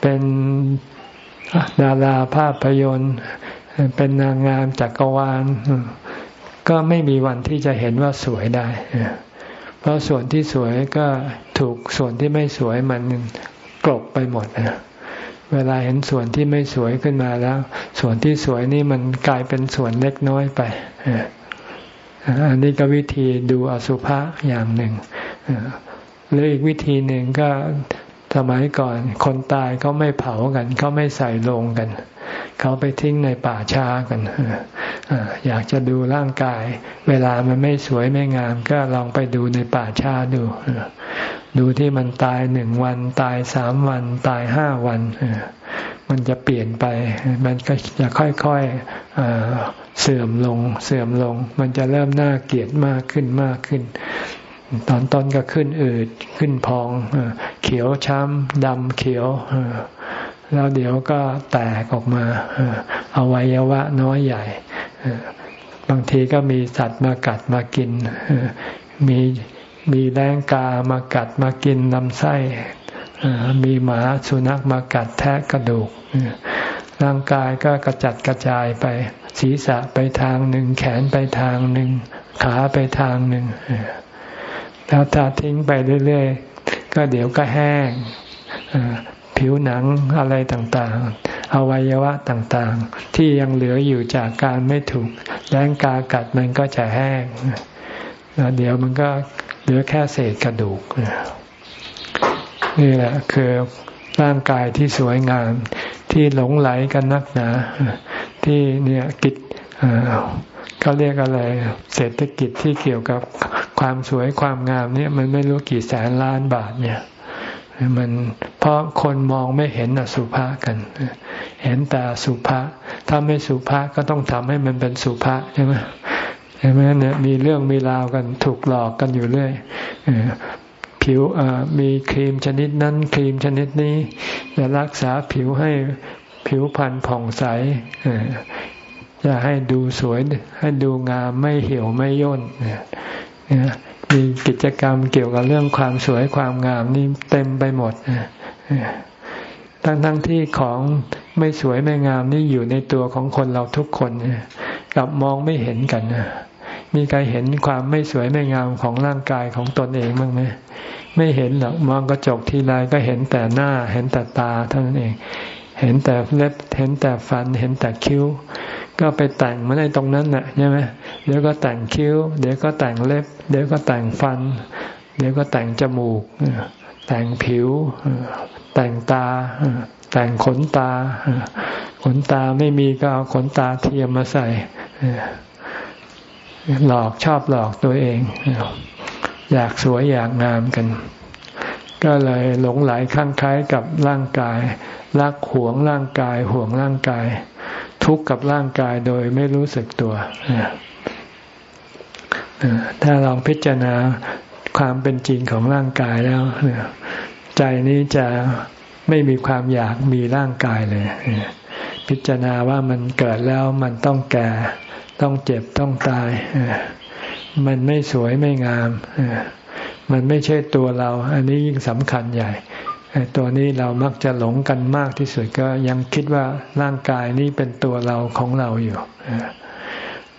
S1: เป็น ดาราภาพยนตร์เป็นนางงามจักรวาลก็ไม่มีวันที่จะเห็นว่าสวยได้ เพราะส่วนที่สวยก็ถูกส่วนที่ไม่สวยมันกลบไปหมดเวลาเห็นส่วนที่ไม่สวยขึ้นมาแล้ว ส่วนที่สวยนี่มันกลายเป็นส่วนเล็กน้อยไปอันนี้ก็วิธีดูอสุภะอย่างหนึ่งหรืออีกวิธีหนึ่งก็ สมัยก่อนคนตายเขาไม่เผากันเขาไม่ใส่ลงกัน เขาไปทิ้งในป่าช้ากันอยากจะดูร่างกาย เวลามันไม่สวยไม่งาม ก็ลองไปดูในป่าช้าดูดูที่มันตายหนึ่งวัน ตายสามวัน ตายห้าวันมันจะเปลี่ยนไป มันก็จะค่อยๆเสื่อมลง เสื่อมลง มันจะเริ่มน่าเกลียดมากขึ้นมากขึ้น ตอนต้นก็ขึ้นอืดขึ้นพองเขียวช้ำดำเขียวแล้วเดี๋ยวก็แตกออกมาอวัยวะน้อยใหญ่บางทีก็มีสัตว์มากัดมากินมีมีแรงกามากัดมากินลำไส้มีหมาสุนัขมากัดแทะกระดูกร่างกายก็กระจัดกระจายไป ศีรษะไปทางหนึ่งแขนไปทางหนึ่งขาไปทางหนึ่ง ล้วถ้าทิ้งไปเรื่อยๆ ก็เดี๋ยวก็แห้งผิวหนังอะไรต่างๆ อวัยวะต่างๆ ที่ยังเหลืออยู่จากการไม่ถูกแรงกากัดมันก็จะแห้งแล้วเดี๋ยวมันก็เหลือแค่เศษกระดูก นี่แหละคือร่างกายที่สวยงาม ที่หลงไหลกันนักหนา ที่เนี่ยกิจเขาเรียกอะไร เศรษฐกิจที่เกี่ยวกับ ความสวยความงามเนี่ยมันไม่รู้กี่แสนล้านบาทเนี่ยมันเพราะคนมองไม่เห็นอสุภะกัน เห็นแต่สุภะถ้าไม่สุภะก็ต้องทำให้มันเป็นสุภะใช่ไหมใช่ไหมเนี่ยมีเรื่องมีราวกันถูกหลอกกันอยู่เรื่อยผิวมีครีมชนิดนั้น ครีมชนิดนี้จะรักษาผิวให้ผิวพรรณผ่องใสจะให้ดูสวยให้ดูงามไม่เหี่ยวไม่ย่น มีกิจกรรมเกี่ยวกับเรื่องความสวยความงามนี่เต็มไปหมดทั้งทั้งที่ของไม่สวยไม่งามนี่อยู่ในตัวของคนเราทุกคนกับมองไม่เห็นกันมีใครเห็นความไม่สวยไม่งามของร่างกายของตนเองบ้างไหมไม่เห็นหรอกมองกระจกทีไรก็เห็นแต่หน้า เห็นแต่ตาเท่านั้นเอง เห็นแต่เล็บเห็นแต่ฟัน เห็นแต่คิ้ว ก็ไปแต่งมาในตรงนั้นน่ะใช่ไหมเดี๋ยวก็แต่งคิ้ว เดี๋ยวก็แต่งเล็บ เดี๋ยวก็แต่งฟัน เดี๋ยวก็แต่งจมูก แต่งผิว แต่งตา แต่งขนตา ขนตาไม่มีก็เอาขนตาเทียมมาใส่หลอกชอบหลอกตัวเอง อยากสวยอยากงามกัน ก็เลยหลงไหลข้างคล้ายกับร่างกาย รักหวงร่างกาย ห่วงร่างกาย ทุกข์กับร่างกายโดยไม่รู้สึกตัวถ้าลองพิจารณาความเป็นจริงของร่างกายแล้วใจนี้จะไม่มีความอยากมีร่างกายเลย พิจารณาว่ามันเกิดแล้วมันต้องแก่ ต้องเจ็บต้องตาย มันไม่สวยไม่งาม มันไม่ใช่ตัวเรา อันนี้ยิ่งสำคัญใหญ่ ตัวนี้เรามักจะหลงกันมากที่สุดก็ยังคิดว่าร่างกายนี้เป็นตัวเราของเราอยู่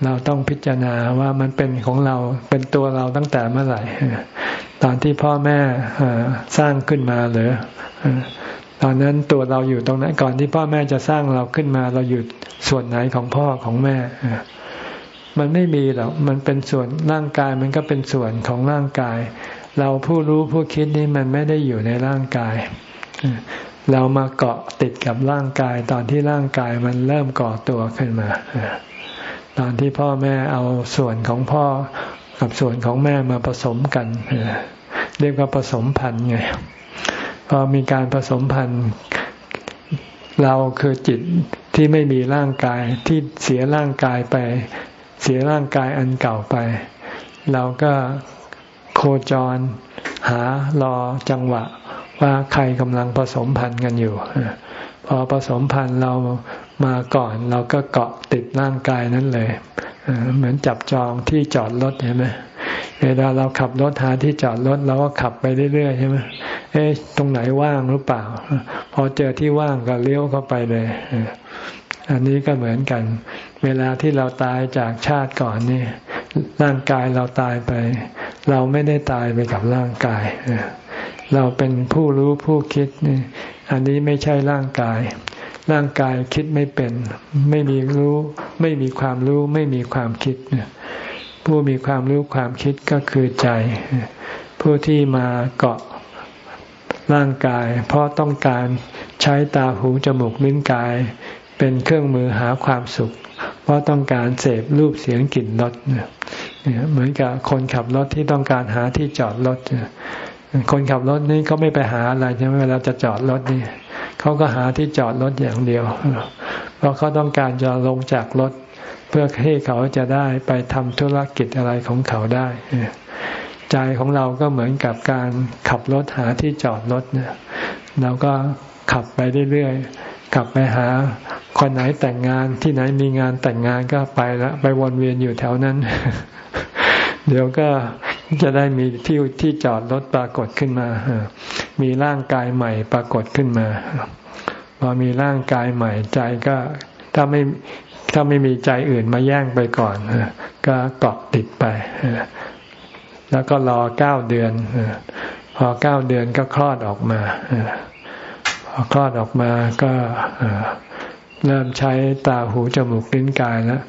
S1: เราต้องพิจารณาว่ามันเป็นของเราเป็นตัวเราตั้งแต่เมื่อไหร่ ตอนที่พ่อแม่สร้างขึ้นมาหรือตอนนั้นตัวเราอยู่ตรงนั้นก่อนที่พ่อแม่จะสร้างเราขึ้นมา เราอยู่ส่วนไหนของพ่อของแม่มันไม่มีหรอกมันเป็นส่วนร่างกายมันก็เป็นส่วนของร่างกาย เราผู้รู้ผู้คิดนี่มันไม่ได้อยู่ในร่างกาย เรามาเกาะติดกับร่างกาย ตอนที่ร่างกายมันเริ่มก่อตัวขึ้นมา ตอนที่พ่อแม่เอาส่วนของพ่อกับส่วนของแม่มาผสมกัน เรียกว่าผสมพันธุ์ไง พอมีการผสมพันธุ์เราคือจิตที่ไม่มีร่างกายที่เสียร่างกายไป เสียร่างกายอันเก่าไป เราก็ คจร หารอจังหวะ ว่าใครกำลังผสมพันธุ์กันอยู่ พอผสมพันธุ์เรามาก่อน เราก็เกาะติดร่างกายนั้นเลย เหมือนจับจองที่จอดรถเห็นไหมเวลาเราขับรถหาที่จอดรถเราก็ขับไปเรื่อยๆใช่ไหมเอ๊ะตรงไหนว่างหรือเปล่า พอเจอที่ว่างก็เลี้ยวเข้าไปเลยอันนี้ก็เหมือนกัน เวลาที่เราตายจากชาติก่อนนี่ร่างกายเราตายไป เราไม่ได้ตายไปกับร่างกาย เราเป็นผู้รู้ผู้คิดนี่อันนี้ไม่ใช่ร่างกาย ร่างกายคิดไม่เป็น ไม่มีรู้ ไม่มีความรู้ ไม่มีความคิด ผู้มีความรู้ความคิดก็คือใจ ผู้ที่มาเกาะร่างกาย เพราะต้องการใช้ตาหูจมูกลิ้นกาย เป็นเครื่องมือหาความสุข เพราะต้องการเสพรูปเสียงกลิ่นรส เนี่ยเหมือนกับคนขับรถที่ต้องการหาที่จอดรถคนขับรถนี่เขาไม่ไปหาอะไรใช่ไหมเวลาจะจอดรถนี่เขาก็หาที่จอดรถอย่างเดียว เพราะเขาต้องการจะลงจากรถ เพื่อให้เขาจะได้ไปทำธุรกิจอะไรของเขาได้ใจของเราก็เหมือนกับการขับรถหาที่จอดรถเนี่ยเราก็ขับไปเรื่อยๆ ขับไปหาคนไหนแต่งงานที่ไหนมีงานแต่งงานก็ไปละไปวนเวียนอยู่แถวนั้น เดี๋ยวก็จะได้มีที่ที่จอดรถปรากฏขึ้นมา มีร่างกายใหม่ปรากฏขึ้นมา พอมีร่างกายใหม่ใจก็ถ้าไม่ถ้าไม่มีใจอื่นมาแย่งไปก่อนก็เกาะติดไป แล้วก็รอเก้าเดือน พอเก้าเดือนก็คลอดออกมา คลอดออกมาก็เริ่มใช้ตาหูจมูกลิ้นกายแล้ว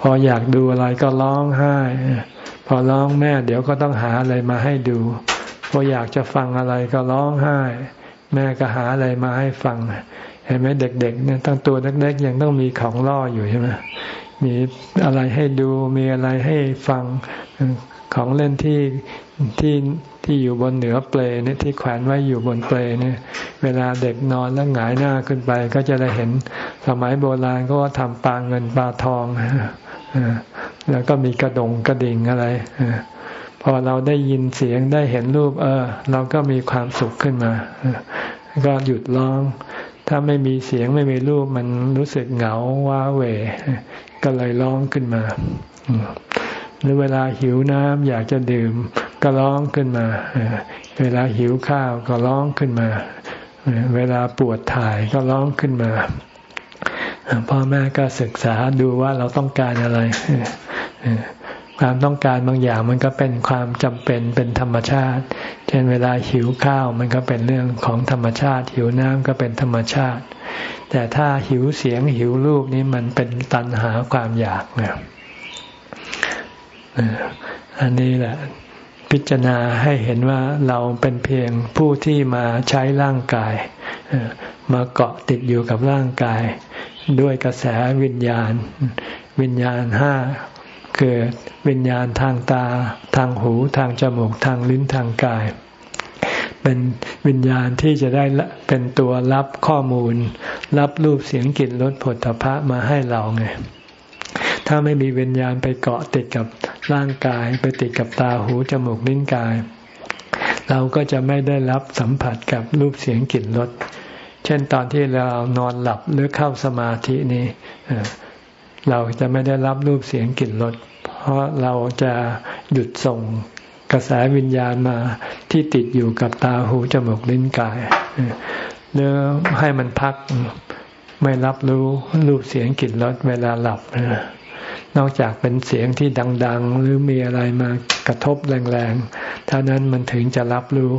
S1: พออยากดูอะไรก็ร้องไห้ พอร้องแม่เดี๋ยวก็ต้องหาอะไรมาให้ดู พออยากจะฟังอะไรก็ร้องไห้ แม่ก็หาอะไรมาให้ฟัง เห็นไหมเด็กๆเนี่ยตั้งตัวเล็กๆยังต้องมีของล่ออยู่ใช่ไหมมีอะไรให้ดูมีอะไรให้ฟังของเล่นที่ที่ ที่อยู่บนเหนือเปลนี่ที่แขวนไว้อยู่บนเปลนี่เวลาเด็กนอนแล้วหงายหน้าขึ้นไป ก็จะได้เห็นสมัยโบราณก็ว่าทำปลาเงินปลาทองแล้วก็มีกระดงกระดิ่งอะไรพอเราได้ยินเสียงได้เห็นรูป เออ เราก็มีความสุขขึ้นมาก็หยุดร้อง ถ้าไม่มีเสียงไม่มีรูปมันรู้สึกเหงาว้าเหวก็เลยร้องขึ้นมา หรือเวลาหิวน้ำอยากจะดื่มก็ร้องขึ้นมา เวลาหิวข้าวก็ร้องขึ้นมา เวลาปวดถ่ายก็ร้องขึ้นมา พ่อแม่ก็ศึกษาดูว่าเราต้องการอะไร ความต้องการบางอย่างมันก็เป็นความจำเป็นเป็นธรรมชาติ เช่นเวลาหิวข้าวมันก็เป็นเรื่องของธรรมชาติ หิวน้ำก็เป็นธรรมชาติ แต่ถ้าหิวเสียงหิวรูปนี้มันเป็นตัณหาความอยากเนี่ย อันนี้แหละพิจารณาให้เห็นว่าเราเป็นเพียงผู้ที่มาใช้ร่างกาย มาเกาะติดอยู่กับร่างกาย ด้วยกระแสวิญญาณ วิญญาณห้าคือวิญญาณทางตา ทางหูทางจมูกทางลิ้นทางกาย เป็นวิญญาณที่จะได้เป็นตัวรับข้อมูล รับรูปเสียงกลิ่นรสผลพระมาให้เราไง ถ้าไม่มีวิญญาณไปเกาะติดกับร่างกาย ไปติดกับตาหูจมูกลิ้นกาย เราก็จะไม่ได้รับสัมผัสกับรูปเสียงกลิ่นรสเช่นตอนที่เรานอนหลับหรือเข้าสมาธินี้เราจะไม่ได้รับรูปเสียงกลิ่นรสเพราะเราจะหยุดส่งกระแสวิญญาณมาที่ติดอยู่กับตาหูจมูกลิ้นกายเนื้อให้มันพักไม่รับรู้รูปเสียงกลิ่นรสเวลาหลับน นอกจากเป็นเสียงที่ดัง ๆ หรือมีอะไรมากระทบแรงๆเท่านั้นมันถึงจะรับรู้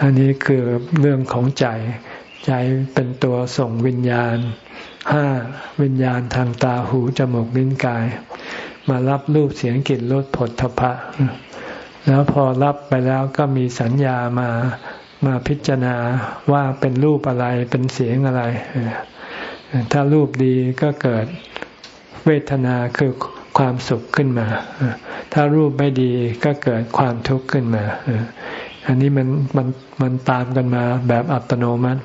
S1: อันนี้คือเรื่องของใจ ใจเป็นตัวส่งวิญญาณห้าวิญญาณทางตาหูจมูกลิ้นกาย มารับรูปเสียงกลิ่นรสผลทพะ แล้วพอรับไปแล้วก็มีสัญญามามาพิจารณาว่าเป็นรูปอะไรเป็นเสียงอะไร ถ้ารูปดีก็เกิด วทนาคือความสุขขึ้นมา ถ้ารูปไม่ดีก็เกิดความทุกข์ขึ้นมา อันนี้มันมันมันตามกันมาแบบอัตโนมัติ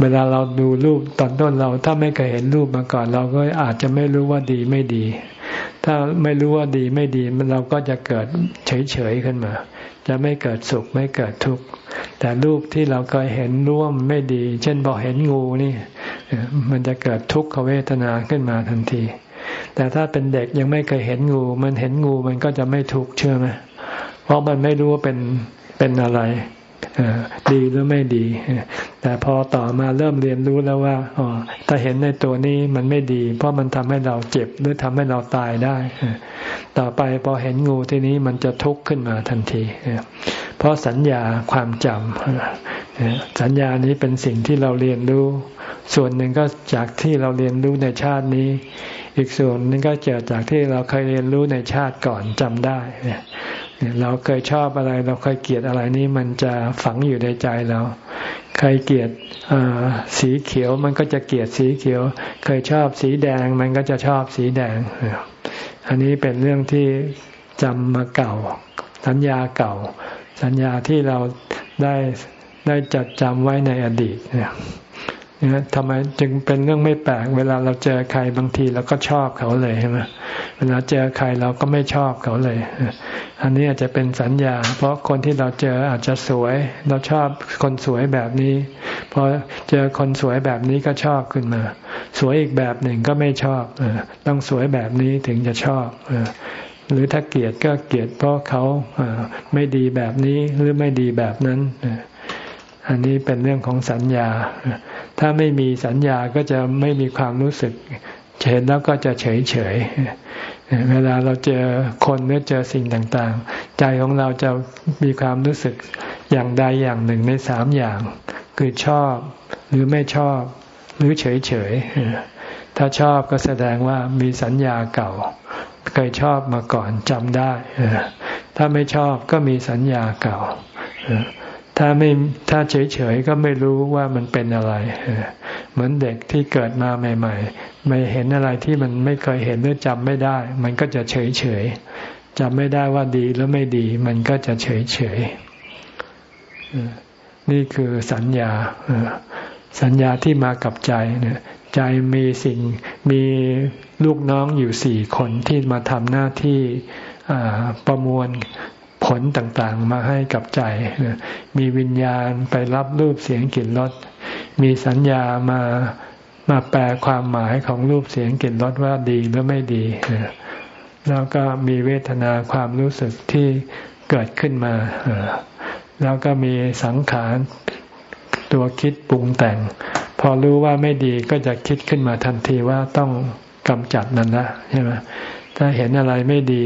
S1: เวลาเราดูรูปตอนต้นเราถ้าไม่เคยเห็นรูปมาก่อน เราก็อาจจะไม่รู้ว่าดีไม่ดี ถ้าไม่รู้ว่าดีไม่ดีมันเราก็จะเกิดเฉยๆขึ้นมา จะไม่เกิดสุขไม่เกิดทุกข์แต่รูปที่เราเคยเห็นร่วมไม่ดี เช่นบอกเห็นงูนี่ มันจะเกิดทุกขเวทนาขึ้นมาทันที แต่ถ้าเป็นเด็กยังไม่เคยเห็นงู มันเห็นงูมันก็จะไม่ทุกข์เชื่อไหมเพราะมันไม่รู้ว่าเป็นเป็นอะไรดีหรือไม่ดี แต่พอต่อมาเริ่มเรียนรู้แล้วว่าอ๋อถ้าเห็นในตัวนี้มันไม่ดี เพราะมันทำให้เราเจ็บหรือทำให้เราตายได้ ต่อไปพอเห็นงูทีนี้มันจะทุกข์ขึ้นมาทันที เพราะสัญญาความจำสัญญานี้เป็นสิ่งที่เราเรียนรู้ ส่วนหนึ่งก็จากที่เราเรียนรู้ในชาตินี้ อีกส่วนนึงก็เกิดจากที่เราเคยเรียนรู้ในชาติก่อนจำได้เราเคยชอบอะไร เราเคยเกลียดอะไรนี่มันจะฝังอยู่ในใจเรา เคยเกลียดสีเขียวมันก็จะเกลียดสีเขียว เคยชอบสีแดงมันก็จะชอบสีแดง อันนี้เป็นเรื่องที่จำมาเก่า สัญญาเก่า สัญญาที่เราได้ได้จัดจำไว้ในอดีตเนี่ย ทำไมจึงเป็นเรื่องไม่แปลก เวลาเราเจอใครบางทีเราก็ชอบเขาเลยใช่ไหมเวลาเจอใครเราก็ไม่ชอบเขาเลย อันนี้อาจจะเป็นสัญญา เพราะคนที่เราเจออาจจะสวย เราชอบคนสวยแบบนี้พอเจอคนสวยแบบนี้ก็ชอบขึ้นมา สวยอีกแบบหนึ่งก็ไม่ชอบต้องสวยแบบนี้ถึงจะชอบหรือถ้าเกลียดก็เกลียดเพราะเขาไม่ดีแบบนี้หรือไม่ดีแบบนั้นอันนี้เป็นเรื่องของสัญญา ถ้าไม่มีสัญญาก็จะไม่มีความรู้สึกเห็นแล้วก็จะเฉยเฉยเวลาเราเจอคนหรือเจอสิ่งต่างๆ ใจของเราจะมีความรู้สึกอย่างใดอย่างหนึ่งในสามอย่าง คือชอบหรือไม่ชอบ หรือเฉยเฉยถ้าชอบก็แสดงว่ามีสัญญาเก่า เคยชอบมาก่อนจำได้ถ้าไม่ชอบก็มีสัญญาเก่า ถ้าไม่ถ้าเฉยๆก็ไม่รู้ว่ามันเป็นอะไร เหมือนเด็กที่เกิดมาใหม่ ๆ ไม่เห็นอะไรที่มันไม่เคยเห็นหรือจำไม่ได้ มันก็จะเฉยๆจำไม่ได้ว่าดีหรือไม่ดี มันก็จะเฉยๆนี่คือสัญญาสัญญาที่มากับใจเนี่ยใจมีสิ่งมีลูกน้องอยู่สี่คนที่มาทำหน้าที่ประมวล ผลต่างๆมาให้กับใจ มีวิญญาณไปรับรูปเสียงกลิ่นรส มีสัญญามามาแปลความหมายของรูปเสียงกลิ่นรสว่าดีหรือไม่ดี แล้วก็มีเวทนาความรู้สึกที่เกิดขึ้นมา แล้วก็มีสังขารตัวคิดปรุงแต่ง พอรู้ว่าไม่ดีก็จะคิดขึ้นมาทันทีว่าต้องกำจัดนั่นละใช่ไหม ถ้าเห็นอะไรไม่ดี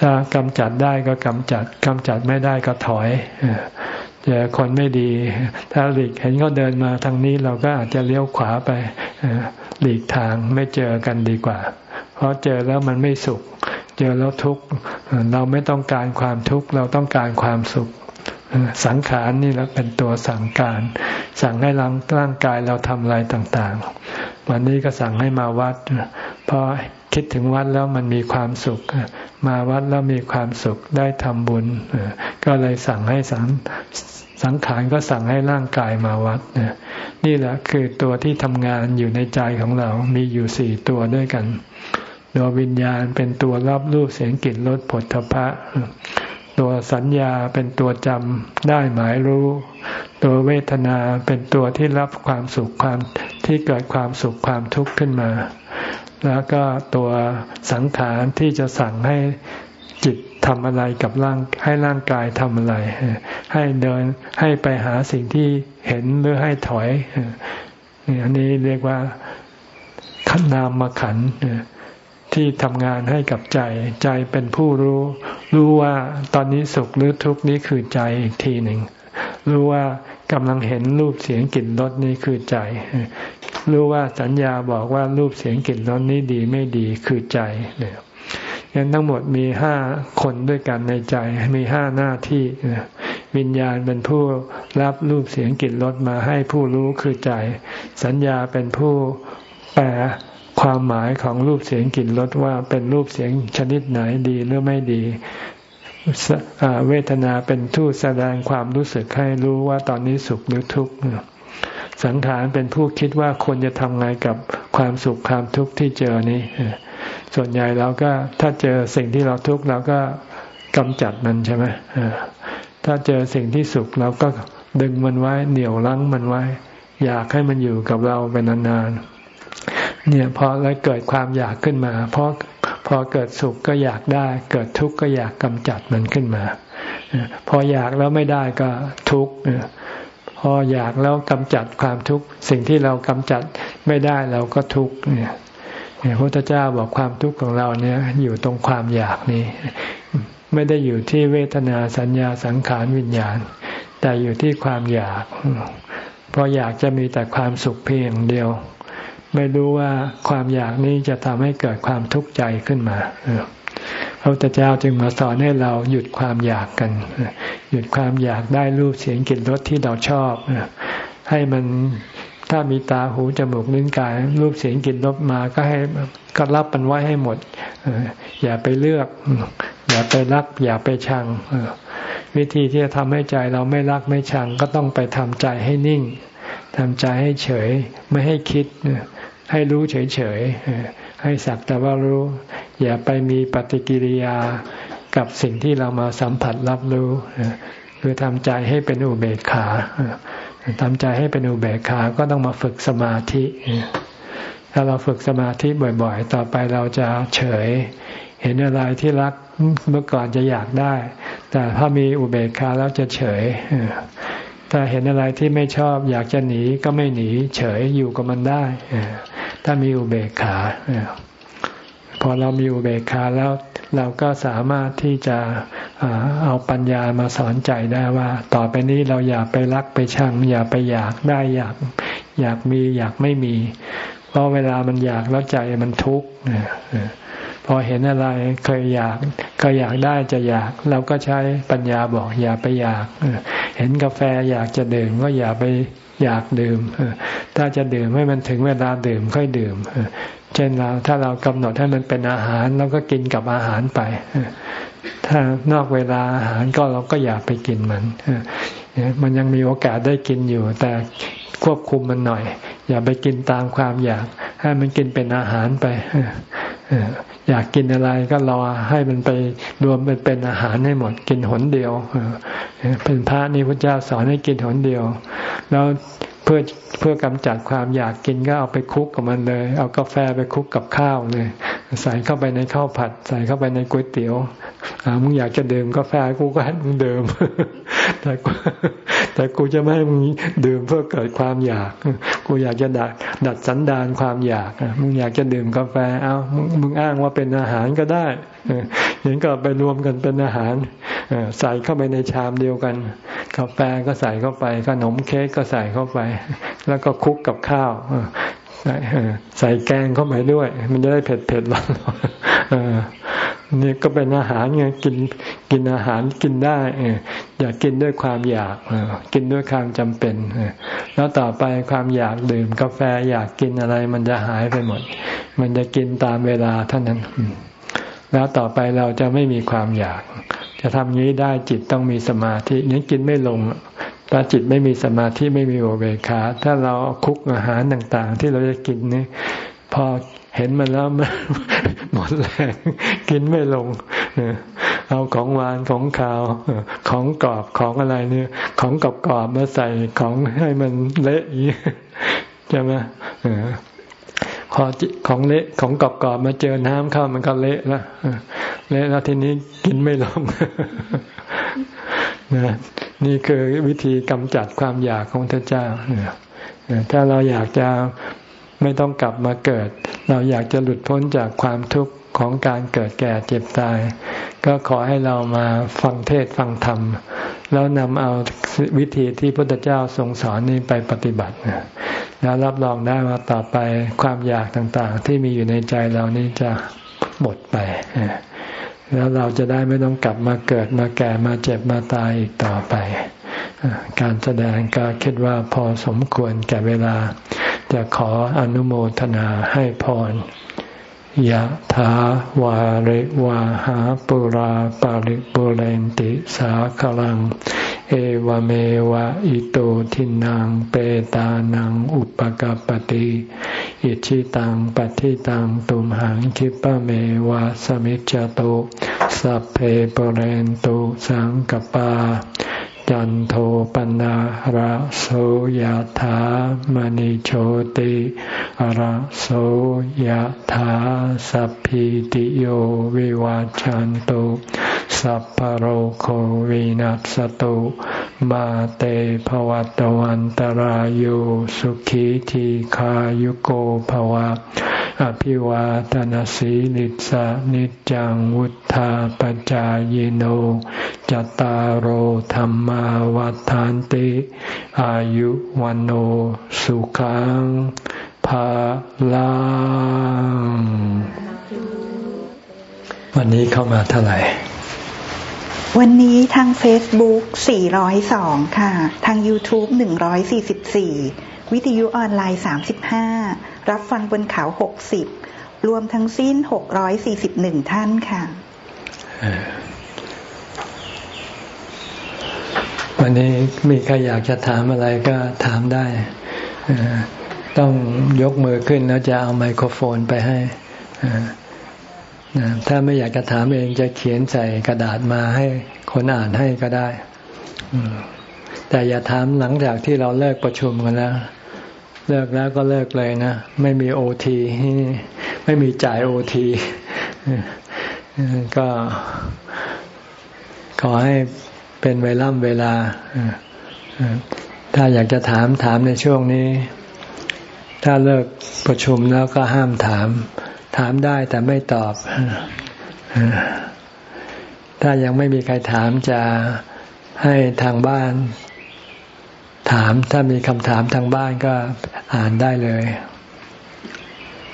S1: ถ้ากำจัดได้ก็กำจัดกำจัดไม่ได้ก็ถอยเจอคนไม่ดี ถ้าหลีกเห็นเขาเดินมาทางนี้เราก็อาจจะเลี้ยวขวาไปหลีกทางไม่เจอกันดีกว่า เพราะเจอแล้วมันไม่สุข เจอแล้วทุกข์เราไม่ต้องการความทุกข์เราต้องการความสุขสังขารนี่แหละเป็นตัวสั่งการ สั่งให้ร่างร่างกายเราทำอะไรต่างๆ วันนี้ก็สั่งให้มาวัดเพราะคิดถึงวัดแล้วมันมีความสุข มาวัดแล้วมีความสุขได้ทำบุญ ก็เลยสั่งให้สังสังขารก็สั่งให้ร่างกายมาวัดนี่แหละคือตัวที่ทำงานอยู่ในใจของเรา มีอยู่สี่ตัวด้วยกันตัววิญญาณเป็นตัวรับรูปเสียงกลิ่นรสผลทพะ ตัวสัญญาเป็นตัวจำได้หมายรู้ ตัวเวทนาเป็นตัวที่รับความสุขความที่เกิดความสุขความทุกข์ขึ้นมา แล้วก็ตัวสังขารที่จะสั่งให้จิตทำอะไรกับร่างให้ร่างกายทำอะไร ให้เดินให้ไปหาสิ่งที่เห็นหรือให้ถอยอันนี้เรียกว่าขันนามขัน ที่ทำงานให้กับใจ ใจเป็นผู้รู้ รู้ว่าตอนนี้สุขหรือทุกข์นี้คือใจอีกทีหนึ่ง รู้ว่ากำลังเห็นรูปเสียงกลิ่นรสนี้คือใจ รู้ว่าสัญญาบอกว่ารูปเสียงกลิ่นรสนี้ดีไม่ดีคือใจเนี่ยยันทั้งหมดมีห้าคนด้วยกันในใจ มีห้าหน้าที่ วิญญาณเป็นผู้รับรูปเสียงกลิ่นรสมาให้ผู้รู้คือใจ สัญญาเป็นผู้แปล ความหมายของรูปเสียงกลิ่นรสว่าเป็นรูปเสียงชนิดไหนดีหรือไม่ดีเวทนาเป็นทูตแสดงความรู้สึกให้รู้ว่าตอนนี้สุขหรือทุกข์สังขารเป็นผู้คิดว่าควรจะทำไงกับความสุขความทุกข์ที่เจอนี้ ส่วนใหญ่เราก็ถ้าเจอสิ่งที่เราทุกข์เราก็กำจัดมันใช่ไหมถ้าเจอสิ่งที่สุขเราก็ดึงมันไว้เหนี่ยวรั้งมันไว้ อยากให้มันอยู่กับเราเป็นนานๆ เนี่ยพอแล้วเกิดความอยากขึ้นมาเพราะพอเกิดสุขก็อยากได้ เกิดทุกข์ก็อยากกำจัดมันขึ้นมา พออยากแล้วไม่ได้ก็ทุกข์พออยากแล้วกำจัดความทุกข์สิ่งที่เรากำจัดไม่ได้เราก็ทุกข์เนี่ยพระพุทธเจ้าบอกความทุกข์ของเราเนี่ยอยู่ตรงความอยากนี้ ไม่ได้อยู่ที่เวทนาสัญญาสังขารวิญญาณ แต่อยู่ที่ความอยาก เพราะอยากจะมีแต่ความสุขเพียงเดียว ไม่รู้ว่าความอยากนี้จะทำให้เกิดความทุกข์ใจขึ้นมาพระพุทธเจ้าจึงมาสอนให้เราหยุดความอยากกัน หยุดความอยากได้รูปเสียงกลิ่นรสที่เราชอบ ให้มันถ้ามีตาหูจมูกลิ้นกาย รูปเสียงกลิ่นรสมาก็ให้ก็รับมันไว้ให้หมด อย่าไปเลือก อย่าไปรัก อย่าไปชัง วิธีที่จะทำให้ใจเราไม่รักไม่ชัง ก็ต้องไปทำใจให้นิ่งทำใจให้เฉยไม่ให้คิด ให้รู้เฉยๆให้สักแต่ว่ารู้ อย่าไปมีปฏิกิริยากับสิ่งที่เรามาสัมผัสรับรู้คือทำใจให้เป็นอุเบกขาทำใจให้เป็นอุเบกขาก็ต้องมาฝึกสมาธิ ถ้าเราฝึกสมาธิบ่อย ๆ ต่อไปเราจะเฉย เห็นอะไรที่รักเมื่อก่อนจะอยากได้ แต่ถ้ามีอุเบกขาแล้วจะเฉย ถ้าเห็นอะไรที่ไม่ชอบอยากจะหนีก็ไม่หนี เฉยอยู่กับมันได้ถ้ามีอุเบกขาพอเรามีอุเบกขาแล้วเราก็สามารถที่จะเอาปัญญามาสอนใจได้ว่า ต่อไปนี้เราอย่าไปรักไปชัง อย่าไปอยากได้อยากอยากมีอยากไม่มี เพราะเวลามันอยากแล้วใจมันทุกข์ พอเห็นอะไรเคยอยากเคยอยากได้จะอยาก เราก็ใช้ปัญญาบอกอย่าไปอยาก เห็นกาแฟอยากจะดื่มก็อย่าไปอยากดื่ม ถ้าจะดื่มให้มันถึงเวลาดื่มค่อยดื่ม เช่นเราถ้าเรากำหนดให้มันเป็นอาหารเราก็กินกับอาหารไป ถ้านอกเวลาอาหารก็เราก็อย่าไปกินมัน มันยังมีโอกาสได้กินอยู่ แต่ควบคุมมันหน่อย อย่าไปกินตามความอยาก ให้มันกินเป็นอาหารไป อยากกินอะไรก็รอให้มันไปรวมเป็นเป็นอาหารให้หมดกินหนเดียวเป็นพระนี่พระเจ้าสอนให้กินหนเดียว แล้วเพื่อเพื่อกำจัดความอยากกินก็เอาไปคุกกับมันเลย เอากาแฟไปคุกกับข้าวเลย ใส่เข้าไปในข้าวผัด ใส่เข้าไปในก๋วยเตี๋ยวมึงอยากจะดื่มกาแฟกูก็ให้มึงดื่มแต่แต่กูจะไม่ให้มึงดื่มเพื่อเกิดความอยาก กูอยากจะดัดดัดสันดานความอยากมึงอยากจะดื่มกาแฟเอามึงอ้างว่าเป็นอาหารก็ได้อย่างก็ไปรวมกันเป็นอาหารใส่เข้าไปในชามเดียวกัน กาแฟก็ใส่เข้าไปขนมเค้กก็ใส่เข้าไป แล้วก็คุกกับข้าว ใส่แกงเข้าไปด้วย มันจะได้เผ็ดเผ็ดร้อนนี่ก็เป็นอาหารไงกินกินอาหารกินได้อยากกินด้วยความอยากกินด้วยความจำเป็นแล้วต่อไปความอยากดื่มกาแฟอยากกินอะไร มันจะหายไปหมด มันจะกินตามเวลาเท่านั้น แล้วต่อไปเราจะไม่มีความอยาก จะทำงี้ได้จิตต้องมีสมาธินี้กินไม่ลง ถ้าจิตไม่มีสมาธิไม่มีโอเบคา ถ้าเราคุกอาหารต่างๆ ที่เราจะกินนี่พอเห็นมันแล้วมันหมดแรงกินไม่ลงเอาของหวานของขาวของกรอบของอะไรเนี่ย ของกรอบกรอบมาใส่ของให้มันเละอีใช่ไหมพอของเละของกรอบกรอบมาเจอน้ำเข้ามันก็เละแล้วเละแล้วทีนี้กินไม่ลง นี่คือวิธีกำจัดความอยากของพระเจ้าถ้าเราอยากจะไม่ต้องกลับมาเกิด เราอยากจะหลุดพ้นจากความทุกข์ของการเกิดแก่เจ็บตาย ก็ขอให้เรามาฟังเทศฟังธรรม แล้วนำเอาวิธีที่พระพุทธเจ้าทรงสอนนี้ไปปฏิบัติแล้วรับรองได้ว่าต่อไปความอยากต่างๆ ที่มีอยู่ในใจเรานี้จะหมดไป แล้วเราจะได้ไม่ต้องกลับมาเกิดมาแก่มาเจ็บมาตายอีกต่อไป การแสดงก็คิดว่าพอสมควรแก่เวลา จะขออนุโมทนาให้พรยะถาวาริวาหาปุราปาริปุเรนติสาคลัง เอวเมวะอิโตทินังเปตานังอุปกาปติอิชิตังปฏิตังตุมหังคิปะเมวะสมิจจโตสัพเพปเรนตุสังกปาจันโทปนะระโสยธามณิโชติระโสยธาสัพพิติโยวิวาจันตุ สัพพโรโควินัสตุมาเตภวัตวันตารโยสุขีทีขายุโกภวะ อภิวาทนสีลิสานิจังวุธาปจายโนจตารโหธรรมาวาทานติ อายุวันโอสุขังภาลังวันนี้เข้ามาเท่าไหร่
S2: วันนี้ทาง Facebook 402 ค่ะ ทาง YouTube 144 วิทยุออนไลน์ 35 รับฟังบนเขา 60 รวมทั้งสิ้น 641 ท่านค่ะ
S1: วันนี้มีใครอยากจะถามอะไรก็ถามได้ ต้องยกมือขึ้นแล้วจะเอาไมโครโฟนไปให้ ถ้าไม่อยากจะถามเองจะเขียนใส่กระดาษมาให้คนอ่านให้ก็ได้แต่อย่าถามหลังจากที่เราเลิกประชุมกันแล้ว เลิกแล้วก็เลิกเลยนะ ไม่มีโอทีไม่มีจ่ายโอทีก็ขอให้เป็นเวล่ำเวลา ถ้าอยากจะถามถามในช่วงนี้ ถ้าเลิกประชุมแล้วก็ห้ามถาม ถามได้แต่ไม่ตอบ ถ้ายังไม่มีใครถามจะให้ทางบ้าน ถามถ้ามีคำถามทางบ้านก็อ่านได้เลย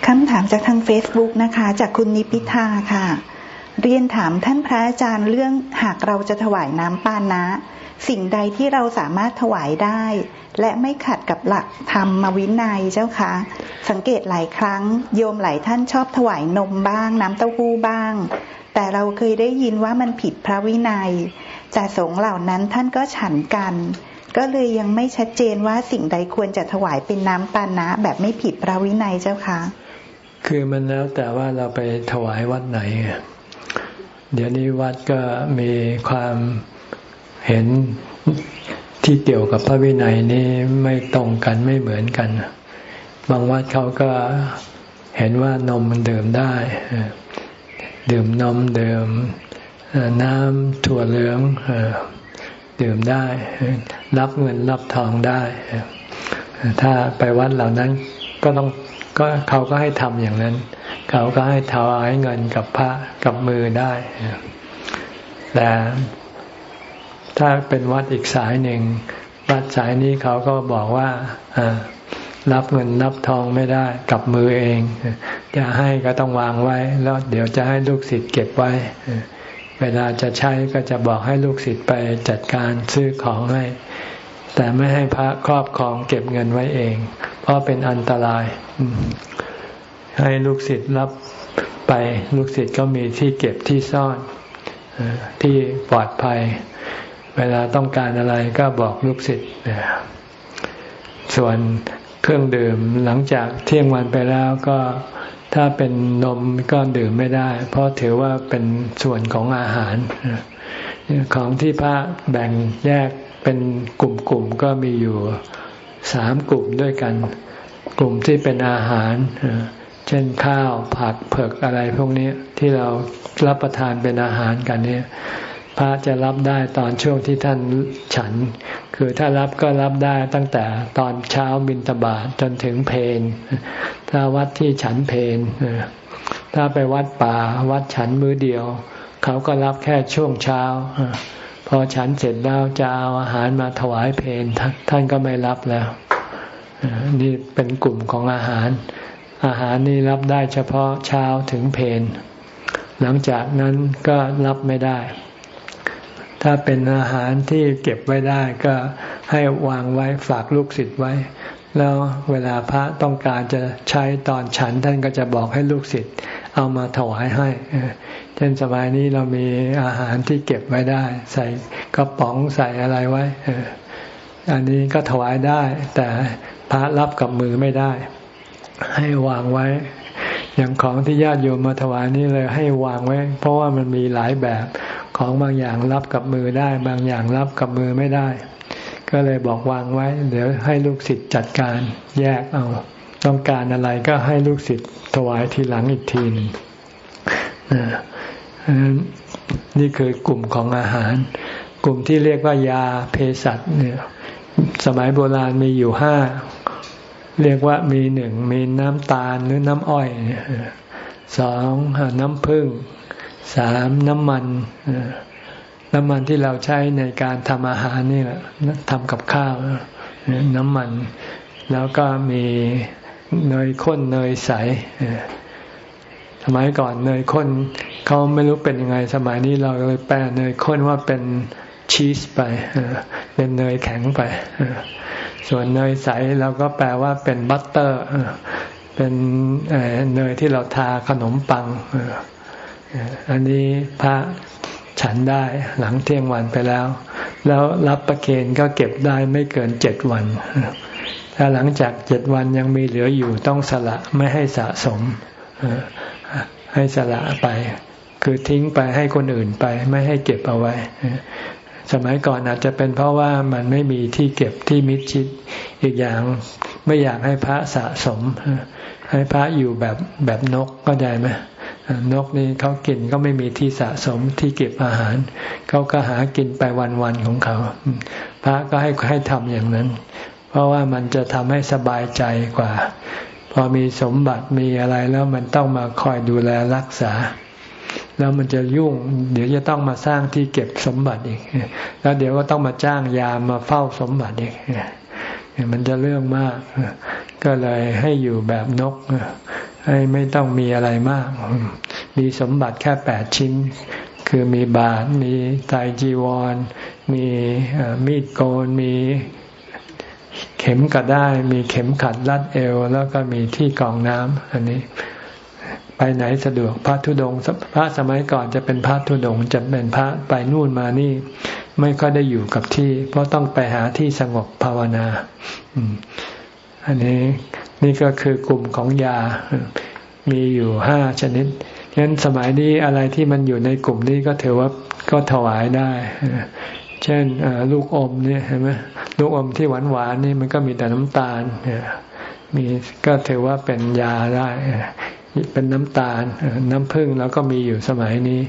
S2: คำถามจากทาง Facebook นะคะ จากคุณนิพิธาค่ะ เรียนถามท่านพระอาจารย์เรื่องหากเราจะถวายน้ำปานะ สิ่งใดที่เราสามารถถวายได้ และไม่ขัดกับหลักธรรมวินัยเจ้าคะสังเกตหลายครั้ง โยมหลายท่านชอบถวายนมบ้าง น้ำเต้าหู้บ้าง แต่เราเคยได้ยินว่ามันผิดพระวินัยจ่าสงเหล่านั้นท่านก็ฉันกัน ก็เลยยังไม่ชัดเจนว่าสิ่งใดควรจะถวายเป็นน้ำปานะ แบบไม่ผิดพระวินัยเจ้าคะ
S1: คือมันแล้วแต่ว่าเราไปถวายวัดไหน เดี๋ยวนี้วัดก็มีความเห็น ที่เกี่ยวกับพระวินัยนี่ไม่ตรงกันไม่เหมือนกัน บางวัดเขาก็เห็นว่านมมันดื่มได้ดื่มนมดื่มน้ำถั่วเหลืองดื่มได้ รับเงินรับทองได้ ถ้าไปวัดเหล่านั้นก็ต้องก็เขาก็ให้ทำอย่างนั้น เขาก็ให้ถวายเงินกับพระกับมือได้แต่ ถ้าเป็นวัดอีกสายหนึ่ง วัดสายนี้เขาก็บอกว่ารับเงินรับทองไม่ได้กับมือเอง จะให้ก็ต้องวางไว้ แล้วเดี๋ยวจะให้ลูกศิษย์เก็บไว้ เวลาจะใช้ก็จะบอกให้ลูกศิษย์ไปจัดการซื้อของให้ แต่ไม่ให้พระครอบครองเก็บเงินไว้เอง เพราะเป็นอันตราย ให้ลูกศิษย์รับไปลูกศิษย์ก็มีที่เก็บที่ซ่อนที่ปลอดภัย เวลาต้องการอะไรก็บอกลูกศิษย์ส่วนเครื่องดื่มหลังจากเที่ยงวันไปแล้วก็ถ้าเป็นนมก็ดื่มไม่ได้ เพราะถือว่าเป็นส่วนของอาหาร ของที่พระแบ่งแยกเป็นกลุ่มๆก็มีอยู่สามกลุ่มด้วยกัน กลุ่มที่เป็นอาหาร เช่นข้าวผักเผือกอะไรพวกนี้ที่เรารับประทานเป็นอาหารกันเนี่ย พระจะรับได้ตอนช่วงที่ท่านฉัน คือถ้ารับก็รับได้ตั้งแต่ตอนเช้าบินตบาทจนถึงเพนถ้าวัดที่ฉันเพนถ้าไปวัดป่าวัดฉันมือเดียว เขาก็รับแค่ช่วงเช้า พอฉันเสร็จแล้วจะเอาอาหารมาถวายเพนท่านก็ไม่รับแล้วนี่เป็นกลุ่มของอาหาร อาหารนี่รับได้เฉพาะเช้าถึงเพนหลังจากนั้นก็รับไม่ได้ ถ้าเป็นอาหารที่เก็บไว้ได้ก็ให้วางไว้ฝากลูกศิษย์ไว้ แล้วเวลาพระต้องการจะใช้ตอนฉันท่านก็จะบอกให้ลูกศิษย์เอามาถวายให้ เช่นสมัยนี้เรามีอาหารที่เก็บไว้ได้ ใส่กระป๋องใส่อะไรไว้อันนี้ก็ถวายได้ แต่พระรับกับมือไม่ได้ ให้วางไว้ อย่างของที่ญาติโยมมาถวายนี่เลยให้วางไว้ เพราะว่ามันมีหลายแบบ ของบางอย่างรับกับมือได้ บางอย่างรับกับมือไม่ได้ ก็เลยบอกวางไว้ เดี๋ยวให้ลูกศิษย์จัดการแยกเอา ต้องการอะไรก็ให้ลูกศิษย์ถวายทีหลังอีกทีนึ่งนี่คือกลุ่มของอาหาร กลุ่มที่เรียกว่ายาเภสัชเนี่ยสมัยโบราณมีอยู่ห้าเรียกว่ามีหนึ่งมีน้ำตาลหรือน้ำอ้อยสองน้ำผึ้ง สามน้ำมันน้ำมันที่เราใช้ในการทำอาหารนี่แหละทำกับข้าวน้ำมัน แล้วก็มีเนยข้นเนยใสสมัยก่อนเนยข้นเขาไม่รู้เป็นยังไง สมัยนี้เราเลยแปลเนยข้นว่าเป็นชีสไปเป็นเนยแข็งไปส่วนเนยใสเราก็แปลว่าเป็นบัตเตอร์เป็นเนยที่เราทาขนมปัง อันนี้พระฉันได้หลังเที่ยงวันไปแล้ว แล้วรับประเคนก็เก็บได้ไม่เกินเจ็ดวันถ้าหลังจากเจ็ดวันยังมีเหลืออยู่ต้องสละไม่ให้สะสมให้สละไป คือทิ้งไปให้คนอื่นไป ไม่ให้เก็บเอาไว้ สมัยก่อนอาจจะเป็นเพราะว่ามันไม่มีที่เก็บที่มิดชิดอีกอย่างไม่อยากให้พระสะสม ให้พระอยู่แบบแบบนกก็ได้ไหม นกนี่เขากินก็ไม่มีที่สะสมที่เก็บอาหาร เขาก็หากินไปวันๆของเขา พระก็ให้ให้ทำอย่างนั้น เพราะว่ามันจะทำให้สบายใจกว่า พอมีสมบัติมีอะไรแล้วมันต้องมาคอยดูแลรักษา แล้วมันจะยุ่ง เดี๋ยวจะต้องมาสร้างที่เก็บสมบัติอีก แล้วเดี๋ยวก็ต้องมาจ้างยามมาเฝ้าสมบัติอีกมันจะเรื่องมาก ก็เลยให้อยู่แบบนก ให้ไม่ต้องมีอะไรมาก มีสมบัติแค่แปดชิ้น คือมีบาท มีไตจีวร มีมีดโกน มีเข็มกระได้มีเข็มขัดรัดเอว แล้วก็มีที่กองน้ำอันนี้ไปไหนสะดวกพระธุดงพระสมัยก่อนจะเป็นพระธุดงจะเป็นพระไปนู่นมานี่ ไม่ค่อยได้อยู่กับที่ เพราะต้องไปหาที่สงบภาวนาอันนี้ นี่ก็คือกลุ่มของยา มีอยู่ห้าชนิดฉะนั้นสมัยนี้อะไรที่มันอยู่ในกลุ่มนี้ก็ถือว่าก็ถวายได้ เช่นลูกอมเนี่ยเห็นไหมลูกอมที่หวานหวานนี่มันก็มีแต่น้ำตาลมีก็ถือว่าเป็นยาได้เป็นน้ำตาลน้ำผึ้งเราก็มีอยู่สมัยนี้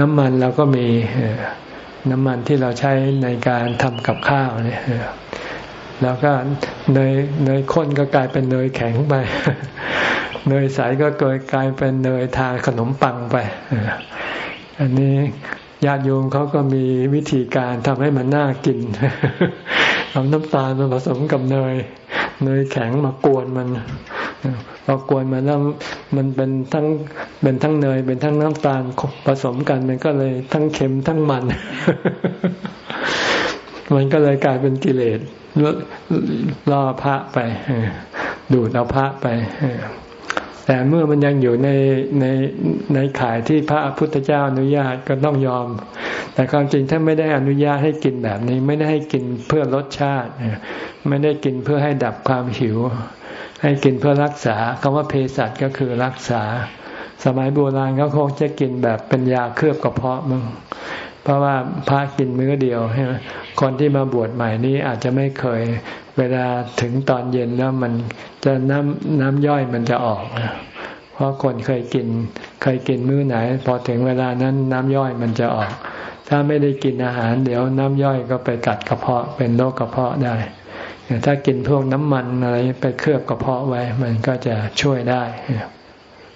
S1: น้ำมันเราก็มีน้ำมันที่เราใช้ในการทำกับข้าวเนี่ย แล้วก็เนยเนยข้นก็กลายเป็นเนยแข็งไป เนยใสก็เกิดกลายเป็นเนยทาขนมปังไปอันนี้ญาติโยมเขาก็มีวิธีการทำให้มันน่ากินเอาน้ำตาลมาผสมกับเนย เนยแข็งมากวนมันพอกวนมันแล้วมันเป็นทั้งเป็นทั้งเนย เป็นทั้งน้ำตาลผสมกันมันก็เลยทั้งเค็มทั้งมัน มันก็เลยกลายเป็นกิเลส ล่อพระไป ดูดเอาพระไปแต่เมื่อมันยังอยู่ในในในข่ายที่พระพุทธเจ้าอนุญาตก็ต้องยอม แต่ความจริงถ้าไม่ได้อนุญาตให้กินแบบนี้ ไม่ได้ให้กินเพื่อรสชาติ ไม่ได้กินเพื่อให้ดับความหิว ให้กินเพื่อรักษาคำว่าเภสัชก็คือรักษา สมัยโบราณเขาคงจะกินแบบเป็นยาเคลือบกระเพาะมึง เพราะว่าพระกินมื้อเดียวใช่ไหมคนที่มาบวชใหม่นี้อาจจะไม่เคย เวลาถึงตอนเย็นแล้วมันจะน้ำน้ำย่อยมันจะออก เพราะคนเคยกินเคยกินมื้อไหน พอถึงเวลานั้นน้ำย่อยมันจะออก ถ้าไม่ได้กินอาหาร เดี๋ยวน้ำย่อยก็ไปกัดกระเพาะเป็นโรคกระเพาะได้ถ้ากินพวกน้ำมันอะไรไปเคลือบกระเพาะไว้ มันก็จะช่วยได้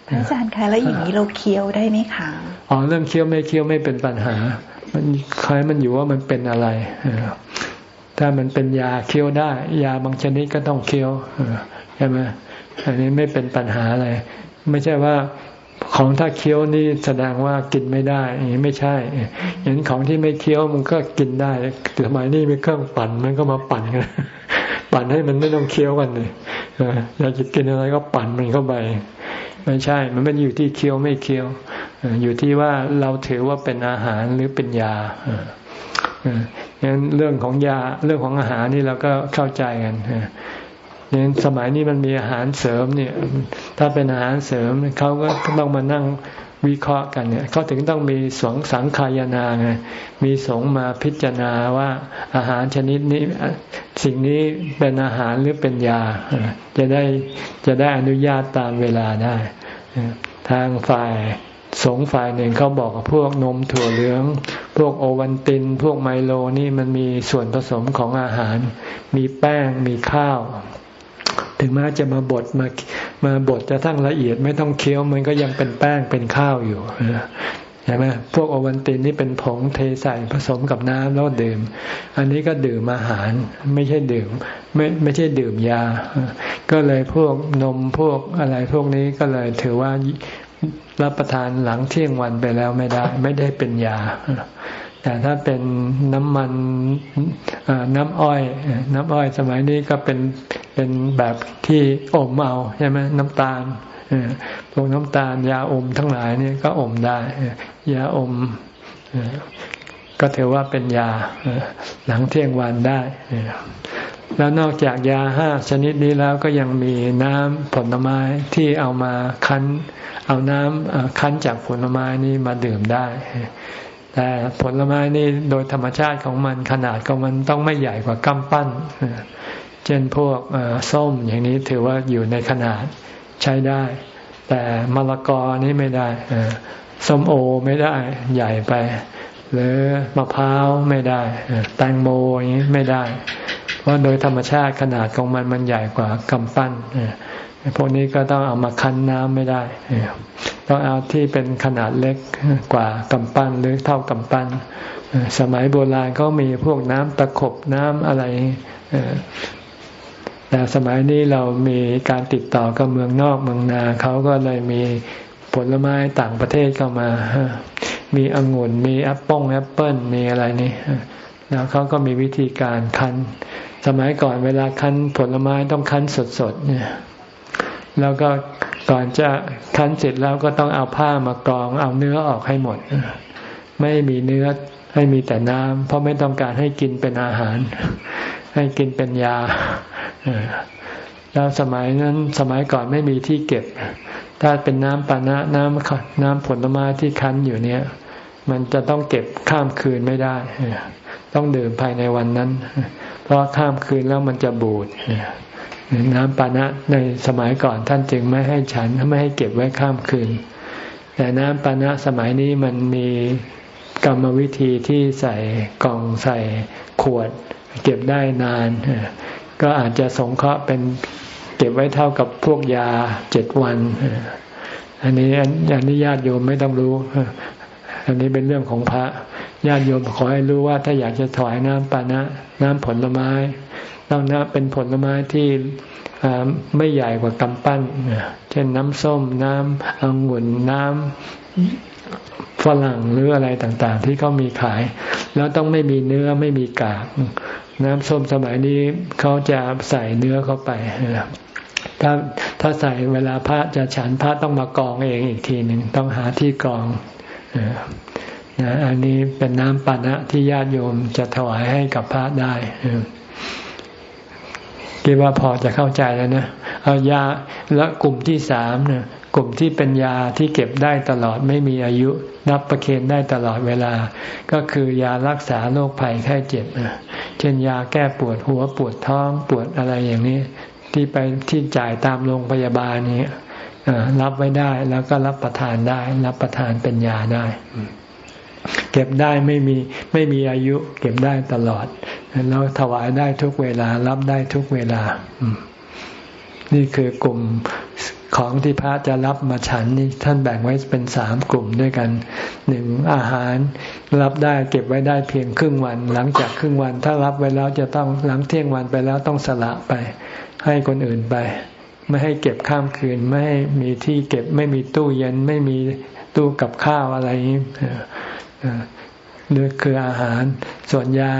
S2: อาจารย์คะแล้วอย่างนี้เราเคี้ยวได้ไหมคะ
S1: อ๋อเรื่องเคี้ยวไม่เคี้ยวไม่เป็นปัญหา มันคล้ายมันอยู่ว่ามันเป็นอะไรถ้ามันเป็นยาเคี้ยวได้ ยาบางชนิดก็ต้องเคี้ยวใช่ไหมอันนี้ไม่เป็นปัญหาอะไร ไม่ใช่ว่าของถ้าเคี้ยวนี่แสดงว่ากินไม่ได้อย่างนี้ไม่ใช่อย่างของที่ไม่เคี้ยวมันก็กินได้แต่สมัยนี้มีเครื่องปั่นมันก็มาปั่นกันปั่นให้มันไม่ต้องเคี้ยวกันเลยอยากจะกินอะไรก็ปั่นมันเข้าไป ไม่ใช่ มันไม่อยู่ที่เคี้ยวไม่เคี้ยว อยู่ที่ว่าเราถือว่าเป็นอาหารหรือเป็นยางั้นเรื่องของยาเรื่องของอาหารนี่เราก็เข้าใจกันอย่างสมัยนี้มันมีอาหารเสริมเนี่ย ถ้าเป็นอาหารเสริมเขาก็ต้องมานั่งวิเคราะห์กันเนี่ยเขาถึงต้องมีสงสังขายนาไงมีสงมาพิจารณาว่าอาหารชนิดนี้ สิ่งนี้เป็นอาหารหรือเป็นยา จะได้จะได้อนุญาตตามเวลาได้ ทางฝ่าย สงฝ่ายหนึ่งเขาบอกพวกนมถั่วเหลือง พวกโอวันติน พวกไมโลนี่มันมีส่วนผสมของอาหาร มีแป้งมีข้าว ถึงแม้จะมาบดมามาบดจะทั้งละเอียดไม่ต้องเคี้ยวมันก็ยังเป็นแป้งเป็นข้าวอยู่ใช่ไหมพวกโอวันตินนี่เป็นผงเทใส่ผสมกับน้ำแล้วดื่ม อันนี้ก็ดื่มอาหาร ไม่ใช่ดื่ม ไม่ไม่ใช่ดื่มยา ก็เลยพวกนมพวกอะไรพวกนี้ก็เลยถือว่า รับประทานหลังเที่ยงวันไปแล้วไม่ได้ ไม่ได้เป็นยา แต่ถ้าเป็นน้ำมันน้ำอ้อย น้ำอ้อยสมัยนี้ก็เป็นเป็นแบบที่อมเอาใช่ไหมน้ำตาลพวกน้ำตาลยาอมทั้งหลายนี่ก็อมได้ ยาอมก็ถือว่าเป็นยาหลังเที่ยงวันได้ แล้วนอกจากยาห้าชนิดนี้แล้วก็ยังมีน้ำผลไม้ที่เอามาคั้น เอาน้ำคั้นจากผลไม้นี้มาดื่มได้ แต่ผลไม้นี่โดยธรรมชาติของมันขนาดของมันต้องไม่ใหญ่กว่ากำปั้น เช่นพวกส้มอย่างนี้ถือว่าอยู่ในขนาดใช้ได้ แต่มะละกอนี่ไม่ได้ส้มโอไม่ได้ใหญ่ไป หรือมะพร้าวไม่ได้ แตงโมอย่างนี้ไม่ได้ เพราะโดยธรรมชาติขนาดของมันมันใหญ่กว่ากำปั้นพวกนี้ก็ต้องเอามาคั้นน้ำไม่ได้ต้องเอาที่เป็นขนาดเล็กกว่ากำปั้นหรือเท่ากำปั้นสมัยโบราณก็มีพวกน้ำตะขบน้ำอะไรแต่สมัยนี้เรามีการติดต่อกับเมืองนอกเมืองนาเขาก็เลยมีผลไม้ต่างประเทศเข้ามา มีองุ่นมีแอปเปิ้ลแอปเปิ้ลมีอะไรนี่แล้วเขาก็มีวิธีการคั้น สมัยก่อนเวลาคั้นผลไม้ต้องคั้นสดๆเนี่ยแล้วก็ก่อนจะคั้นเสร็จแล้วก็ต้องเอาผ้ามากรองเอาเนื้อออกให้หมด ไม่มีเนื้อให้มีแต่น้ำเพราะไม่ต้องการให้กินเป็นอาหาร ให้กินเป็นยาแล้วสมัยนั้นสมัยก่อนไม่มีที่เก็บ ถ้าเป็นน้ำปานะน้ำน้ำผลไม้ที่คั้นอยู่เนี่ย มันจะต้องเก็บข้ามคืนไม่ได้ ต้องดื่มภายในวันนั้น ราะข้ามคืนแล้วมันจะบูดน้ำปานะในสมัยก่อนท่านจึงไม่ให้ฉันไม่ให้เก็บไว้ข้ามคืน แต่น้ำปานะสมัยนี้มันมีกรรมวิธีที่ใส่กล่องใส่ขวด เก็บได้นาน ก็อาจจะสงเคราะห์เป็นเก็บไว้เท่ากับพวกยาเจ็ดวัน อันนี้อันนี้ญาติโยมไม่ต้องรู้ อันนี้เป็นเรื่องของพระ ญาติโยมขอให้รู้ว่าถ้าอยากจะถวายน้ำปานะ น้ำผลไม้ ต้องน้ำเป็นผลไม้ที่ไม่ใหญ่กว่ากำปั้น เช่นน้ำส้ม น้ำองุ่น น้ำฝรั่งหรืออะไรต่างๆ ที่เขามีขาย แล้วต้องไม่มีเนื้อไม่มีกาก น้ำส้มสมัยนี้เขาจะใส่เนื้อเข้าไปถ้าถ้าใส่เวลาพระจะฉันพระต้องมากองเองอีกทีหนึ่งต้องหาที่กอง นะอันนี้เป็นน้ำปานะที่ญาติโยมจะถวายให้กับพระได้คิดว่าพอจะเข้าใจแล้วนะเอายาและกลุ่มที่สามเนี่ยกลุ่มที่เป็นยาที่เก็บได้ตลอดไม่มีอายุ นับประเคนได้ตลอดเวลา ก็คือยารักษาโรคภัยไข้เจ็บเช่นยาแก้ปวดหัวปวดท้องปวดอะไรอย่างนี้ ที่ไปที่จ่ายตามโรงพยาบาลนี้รับไว้ได้แล้วก็รับประทานได้ รับประทานเป็นยาได้ เก็บได้ไม่มีไม่มีอายุเก็บได้ตลอด แล้วถวายได้ทุกเวลารับได้ทุกเวลา นี่คือกลุ่มของที่พระจะรับมาฉันนี่ท่านแบ่งไว้เป็นสามกลุ่มด้วยกันหนึ่งอาหารรับได้เก็บไว้ได้เพียงครึ่งวัน หลังจากครึ่งวัน ถ้ารับไว้แล้วจะต้องหลังเที่ยงวันไปแล้วต้องสละไป ให้คนอื่นไป ไม่ให้เก็บข้ามคืนไม่ให้มีที่เก็บไม่มีตู้เย็นไม่มีตู้กับข้าวอะไรนี้ นี่คืออาหาร ส่วนยา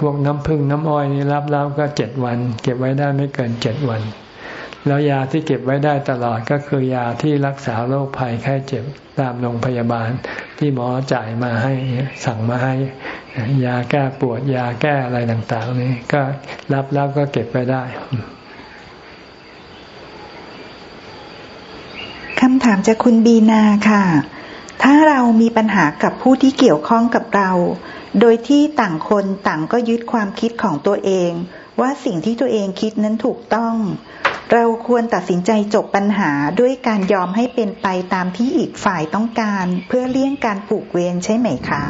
S1: พวกน้ำพึ่งน้ำอ้อยนี่รับแล้วก็เจ็ดวัน เก็บไว้ได้ไม่เกินเจ็ดวัน แล้วยาที่เก็บไว้ได้ตลอดก็คือยาที่รักษาโรคภัยไข้เจ็บตามโรงพยาบาล ที่หมอจ่ายมาให้สั่งมาให้ ยาแก้ปวดยาแก้อะไรต่าง ๆ นี่ก็รับแล้วก็เก็บไว้ได้
S2: คำถามจากคุณบีนาค่ะ ถ้าเรามีปัญหากับผู้ที่เกี่ยวข้องกับเรา โดยที่ต่างคนต่างก็ยึดความคิดของตัวเอง ว่าสิ่งที่ตัวเองคิดนั้นถูกต้อง เราควรตัดสินใจจบปัญหาด้วยการยอมให้เป็นไปตามที่อีกฝ่ายต้องการ เพื่อเลี่ยงการผูกเวรใช่ไหมคะ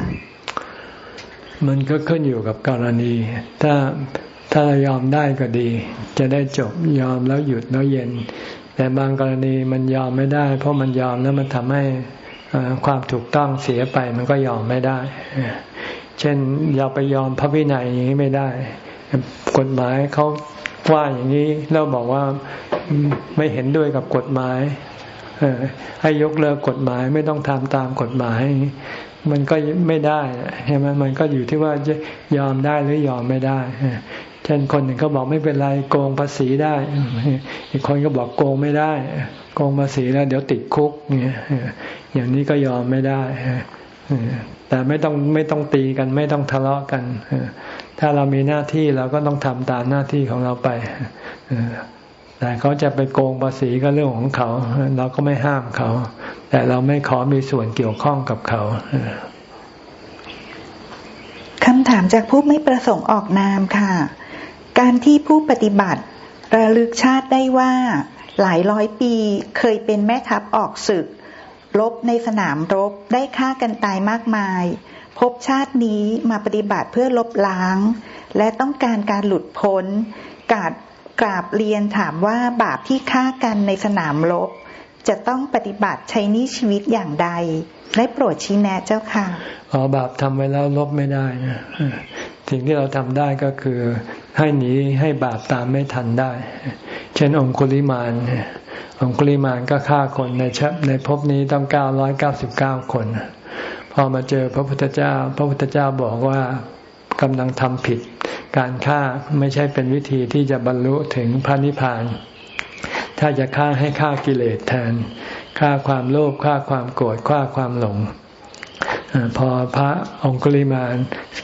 S1: มันก็ขึ้นอยู่กับกรณี ถ้าถ้าเรายอมได้ก็ดี จะได้จบยอมแล้วหยุดแล้วเย็น แต่บางกรณีมันยอมไม่ได้ เพราะมันยอมแล้วมันทำให้ ความถูกต้องเสียไปมันก็ยอมไม่ได้ เช่นเราไปยอมพระวินัยอย่างนี้ไม่ได้ กฎหมายเขาว่าอย่างนี้เราบอกว่าไม่เห็นด้วยกับกฎหมายให้ยกเลิกกฎหมายไม่ต้องทำตามกฎหมาย มันก็ไม่ได้ใช่ไหมมันก็อยู่ที่ว่าจะยอมได้หรือยอมไม่ได้เช่นคนหนึ่งเขาบอกไม่เป็นไรโกงภาษีได้ อีกคนก็บอกโกงไม่ได้ โกงภาษีแล้ว เดี๋ยวติดคุกเนี่ย อย่างนี้ก็ยอมไม่ได้แต่ไม่ต้องไม่ต้องตีกัน ไม่ต้องทะเลาะกันถ้าเรามีหน้าที่เราก็ต้องทำตามหน้าที่ของเราไปแต่เขาจะไปโกงภาษีก็เรื่องของเขา เราก็ไม่ห้ามเขา แต่เราไม่ขอมีส่วนเกี่ยวข้องกับเขา
S2: คำถามจากผู้ไม่ประสงค์ออกนามค่ะ การที่ผู้ปฏิบัติระลึกชาติได้ว่า หลายร้อยปีเคยเป็นแม่ทัพออกศึก รบในสนามรบได้ฆ่ากันตายมากมาย พบชาตินี้มาปฏิบัติเพื่อลบล้าง และต้องการการหลุดพ้น กาดกราบเรียนถามว่าบาปที่ฆ่ากันในสนามรบจะต้องปฏิบัติใช้นี้ชีวิตอย่างใดได้โปรดชี้แนะเจ้าค่ะ
S1: อ๋อบาปทำไว้แล้วลบไม่ได้นะสิ่งที่เราทำได้ก็คือ ให้หนีให้บาปตามไม่ทันได้ เช่นองคุลิมานองคุลิมานก็ฆ่าคนในชในภพนี้ต้องเก้าร้อยเก้าสิบเก้าคน พอมาเจอพระพุทธเจ้า พระพุทธเจ้าบอกว่ากำลังทำผิด การฆ่าไม่ใช่เป็นวิธีที่จะบรรลุถึงพระนิพพาน ถ้าจะฆ่าให้ฆ่ากิเลสแทนฆ่าความโลภฆ่าความโกรธฆ่าความหลง พอพระองคุลิมาน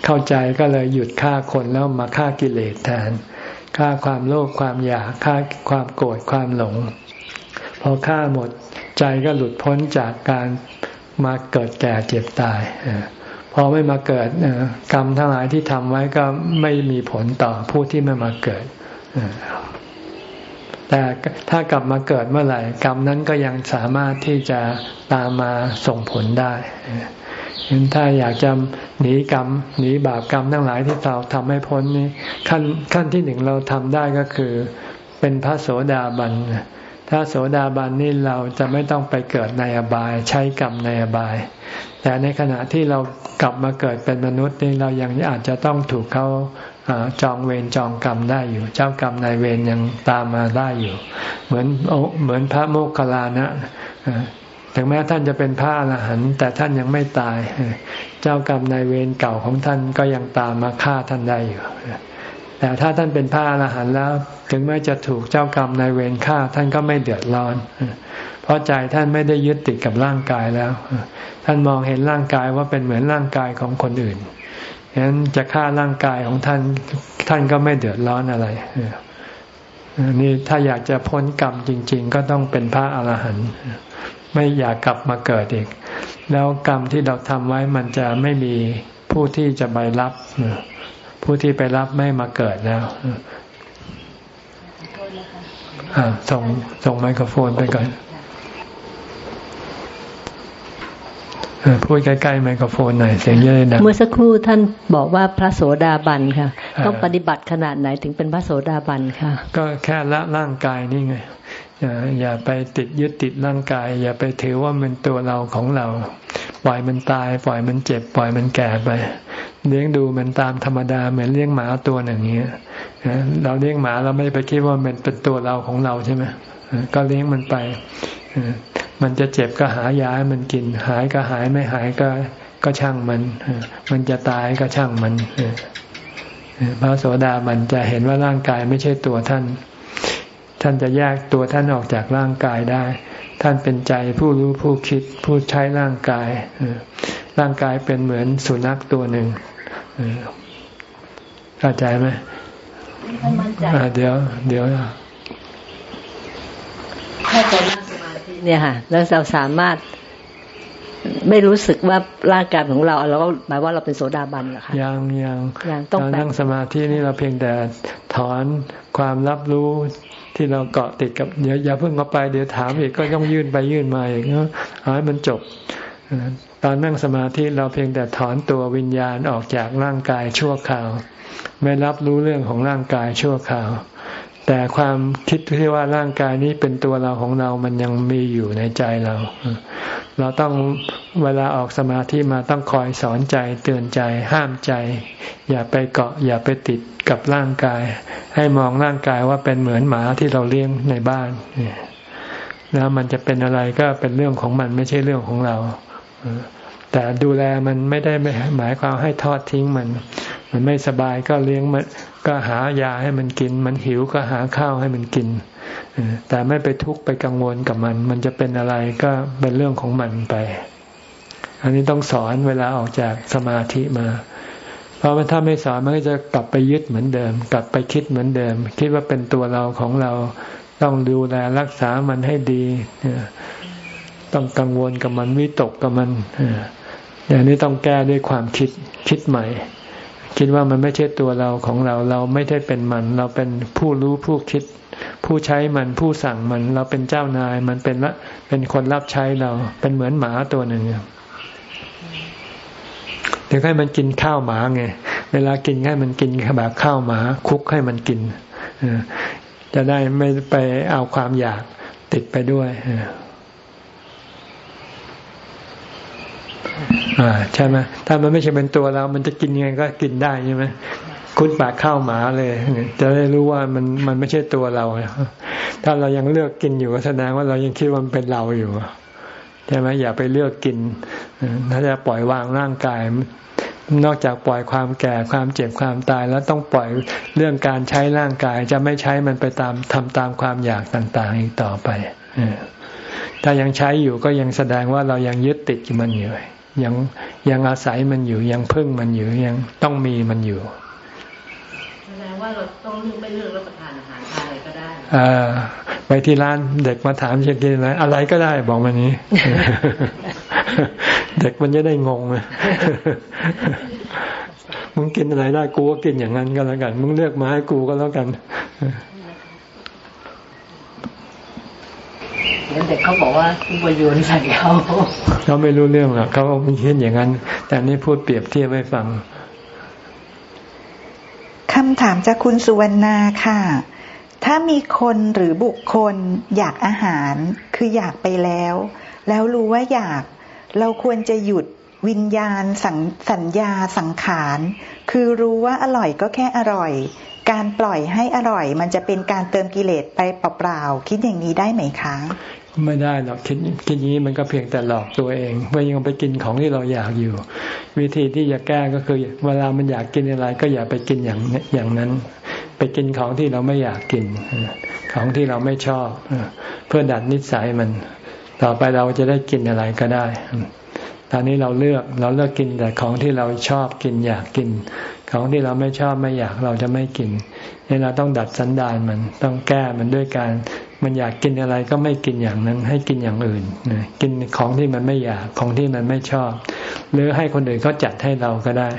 S1: เข้าใจก็เลยหยุดฆ่าคนแล้วมาฆ่ากิเลสแทนฆ่าความโลภความอยากฆ่าความโกรธความหลง พอฆ่าหมดใจก็หลุดพ้นจากการมาเกิดแก่เจ็บตายพอไม่มาเกิดกรรมทั้งหลายที่ทำไว้ก็ไม่มีผลต่อผู้ที่ไม่มาเกิดแต่ถ้ากลับมาเกิดเมื่อไหร่ กรรมนั้นก็ยังสามารถที่จะตามมาส่งผลได้ เห็นถ้าอยากจะหนีกรรมหนีบาปกรรมทั้งหลายที่เราทำให้พ้นนี้ขั้นขั้นที่หนึ่งเราทำได้ก็คือ เป็นพระโสดาบันถ้าโสดาบันนี่เราจะไม่ต้องไปเกิดในอบาย ใช้กรรมในอบาย แต่ในขณะที่เรากลับมาเกิดเป็นมนุษย์นี่เรายังอาจจะต้องถูกเขาจองเวรจองกรรมได้อยู่ เจ้ากรรมนายเวรยังตามมาได้อยู่ เหมือนเหมือนพระโมคคัลลานะ ถึงแม้ท่านจะเป็นพระอรหันต์แต่ท่านยังไม่ตาย เจ้ากรรมนายเวรเก่าของท่านก็ยังตามมาฆ่าท่านได้อยู่แต่ถ้าท่านเป็นพระอรหันต์แล้ว ถึงแม้จะถูกเจ้ากรรมนายเวรฆ่าท่านก็ไม่เดือดร้อน เพราะใจท่านไม่ได้ยึดติดกับร่างกายแล้ว ท่านมองเห็นร่างกายว่าเป็นเหมือนร่างกายของคนอื่นฉะนั้นจะฆ่าร่างกายของท่านท่านก็ไม่เดือดร้อนอะไรนี่ถ้าอยากจะพ้นกรรมจริง ๆ ก็ต้องเป็นพระอรหันต์ ไม่อยากกลับมาเกิดอีก แล้วกรรมที่เราทำไว้มันจะไม่มีผู้ที่จะไปรับ ผู้ที่ไปรับไม่มาเกิดแล้วส่งส่งไมโครโฟนไปก่อนพูดใกล้ๆไมโครโฟนหน่อยเสียงเยอะดัง
S3: เมื่อสักครู่ท่านบอกว่าพระโสดาบันค่ะ ต้องปฏิบัติขนาดไหนถึงเป็นพระโสดาบันค่ะ
S1: ก็แค่ละร่างกายนี่ไง อย่าไปติดยึดติดร่างกาย อย่าไปถือว่ามันตัวเราของเรา ปล่อยมันตาย ปล่อยมันเจ็บ ปล่อยมันแก่ไป เลี้ยงดูมันตามธรรมดาเหมือนเลี้ยงหมาตัวหนึ่งเงี้ยเราเลี้ยงหมาเราไม่ไปคิดว่ามันเป็นตัวเราของเราใช่ไหมก็เลี้ยงมันไปมันจะเจ็บก็หายาให้มันกิน หายก็หายไม่หายก็ก็ช่างมัน มันจะตายก็ช่างมันพระโสดามันจะเห็นว่าร่างกายไม่ใช่ตัวท่าน ท่านจะแยกตัวท่านออกจากร่างกายได้ ท่านเป็นใจผู้รู้ผู้คิดผู้ใช้ร่างกาย ร่างกายเป็นเหมือนสุนัขตัวหนึ่งเข้าใจไหมเดี๋ยว เดี๋ยว
S3: ถ้าจะนั่งสมาธิเนี่ยค่ะ แล้วเราสามารถไม่รู้สึกว่าร่างกายของเราเราก็หมายว่าเราเป็นโสดาบันเหรอคะ
S1: ยังยัง
S3: ยังต้อง
S1: นั่งสมาธินี่เราเพียงแต่ถอนความรับรู้ ที่เราเกาะติดกับเดี๋ยวอย่าเพิ่งเข้าไปเดี๋ยวถามอีกก็ต้องยื่นไปยื่นมาอีกเนาะเอาให้มันจบตอนนั่งสมาธิเราเพียงแต่ถอนตัววิญญาณออกจากร่างกายชั่วคราว ไม่รับรู้เรื่องของร่างกายชั่วคราว แต่ความคิดที่ว่าร่างกายนี้เป็นตัวเราของเรามันยังมีอยู่ในใจเรา เราต้องเวลาออกสมาธิมาต้องคอยสอนใจเตือนใจห้ามใจ อย่าไปเกาะอย่าไปติดกับร่างกาย ให้มองร่างกายว่าเป็นเหมือนหมาที่เราเลี้ยงในบ้านแล้วมันจะเป็นอะไรก็เป็นเรื่องของมันไม่ใช่เรื่องของเราแต่ดูแลมันไม่ได้หมายความให้ทอดทิ้งมัน มันไม่สบายก็เลี้ยงมันก็หายาให้มันกิน มันหิวก็หาข้าวให้มันกินแต่ไม่ไปทุกข์ไปกังวลกับมัน มันจะเป็นอะไรก็เป็นเรื่องของมันไป อันนี้ต้องสอนเวลาออกจากสมาธิมา เพราะว่าถ้าไม่สอนมันก็จะกลับไปยึดเหมือนเดิม กลับไปคิดเหมือนเดิม คิดว่าเป็นตัวเราของเราต้องดูแลรักษามันให้ดีต้องกังวลกับมันวิตกกับมันอย่างนี้ต้องแก้ด้วยความคิดคิดใหม่ คิดว่ามันไม่ใช่ตัวเราของเรา เราไม่ได้เป็นมัน เราเป็นผู้รู้ผู้คิด ผู้ใช้มันผู้สั่งมัน เราเป็นเจ้านาย มันเป็นละเป็นคนรับใช้เรา เป็นเหมือนหมาตัวหนึ่งถึงให้มันกินข้าวหมาไงเวลากินให้มันกินแบบข้าวหมาคุกให้มันกินจะได้ไม่ไปเอาความอยากติดไปด้วยอาใช่ไหมถ้ามันไม่ใช่เป็นตัวเรา มันจะกินยังไงก็กินได้ใช่ไหมคุณปากข้าวหมาเลย จะได้รู้ว่ามันมันไม่ใช่ตัวเรา ถ้าเรายังเลือกกินอยู่ก็แสดงว่าเรายังคิดว่ามันเป็นเราอยู่ใช่ไหมอย่าไปเลือกกินถ้าจะปล่อยวางร่างกาย นอกจากปล่อยความแก่ความเจ็บความตาย แล้วต้องปล่อยเรื่องการใช้ร่างกาย จะไม่ใช้มันไปตามทำตามความอยากต่าง ๆ อีกต่อไปถ้ายังใช้อยู่ก็ยังแสดงว่าเรายังยึดติดมันอยู่ ยังยังอาศัยมันอยู่ยังพึ่งมันอยู่ยังต้องมีมันอยู่
S3: แสดงว่าเราต้องเลือกไม่เลือกรับประทานอาหารอะไรก็ได้
S1: อ่าไปที่ร้านเด็กมาถามจะกินอะไรอะไรก็ได้บอกมันนี้ เด็กมันจะได้งงมึงกินอะไรได้กูก็กินอย่างนั้นก็แล้วกัน มึงเลือกมาให้กูก็แล้วกัน
S3: เด็กเขาบอกว่าคุณประโยชน์ใส่เขา
S1: เขาไม่รู้เรื่องหรอกเขาไม่คิดอย่างนั้น แต่นี่พูดเปรียบเทียบให้ฟัง
S2: คำถามจากคุณสุวรรณาค่ะ ถ้ามีคนหรือบุคคลอยากอาหารคืออยากไปแล้ว แล้วรู้ว่าอยากเราควรจะหยุดวิญญาณสังสัญญาสังขาร คือรู้ว่าอร่อยก็แค่อร่อย การปล่อยให้อร่อย มันจะเป็นการเติมกิเลสไปเปล่าๆคิดอย่างนี้ได้ไหมคะ
S1: ไม่ได้หรอกคิดคิดอย่างนี้มันก็เพียงแต่หลอกตัวเองเพื่อยังไปกินของที่เราอยากอยู่ วิธีที่จะแก้ก็คือ เวลามันอยากกินอะไร ก็อย่าไปกินอย่างอย่างนั้น ไปกินของที่เราไม่อยากกิน ของที่เราไม่ชอบ เพื่อดัดนิสัยมัน ต่อไปเราจะได้กินอะไรก็ได้ ตอนนี้เราเลือกเราเลือกกินแต่ของที่เราชอบกินอยากกิน ของที่เราไม่ชอบไม่อยากเราจะไม่กินนี่เราต้องดัดสันดานมันต้องแก้มันด้วยการ มันอยากกินอะไรก็ไม่กินอย่างนั้น ให้กินอย่างอื่นกินของที่มันไม่อยากของที่มันไม่ชอบ หรือให้คนอื่นเขาจัดให้เราก็ได้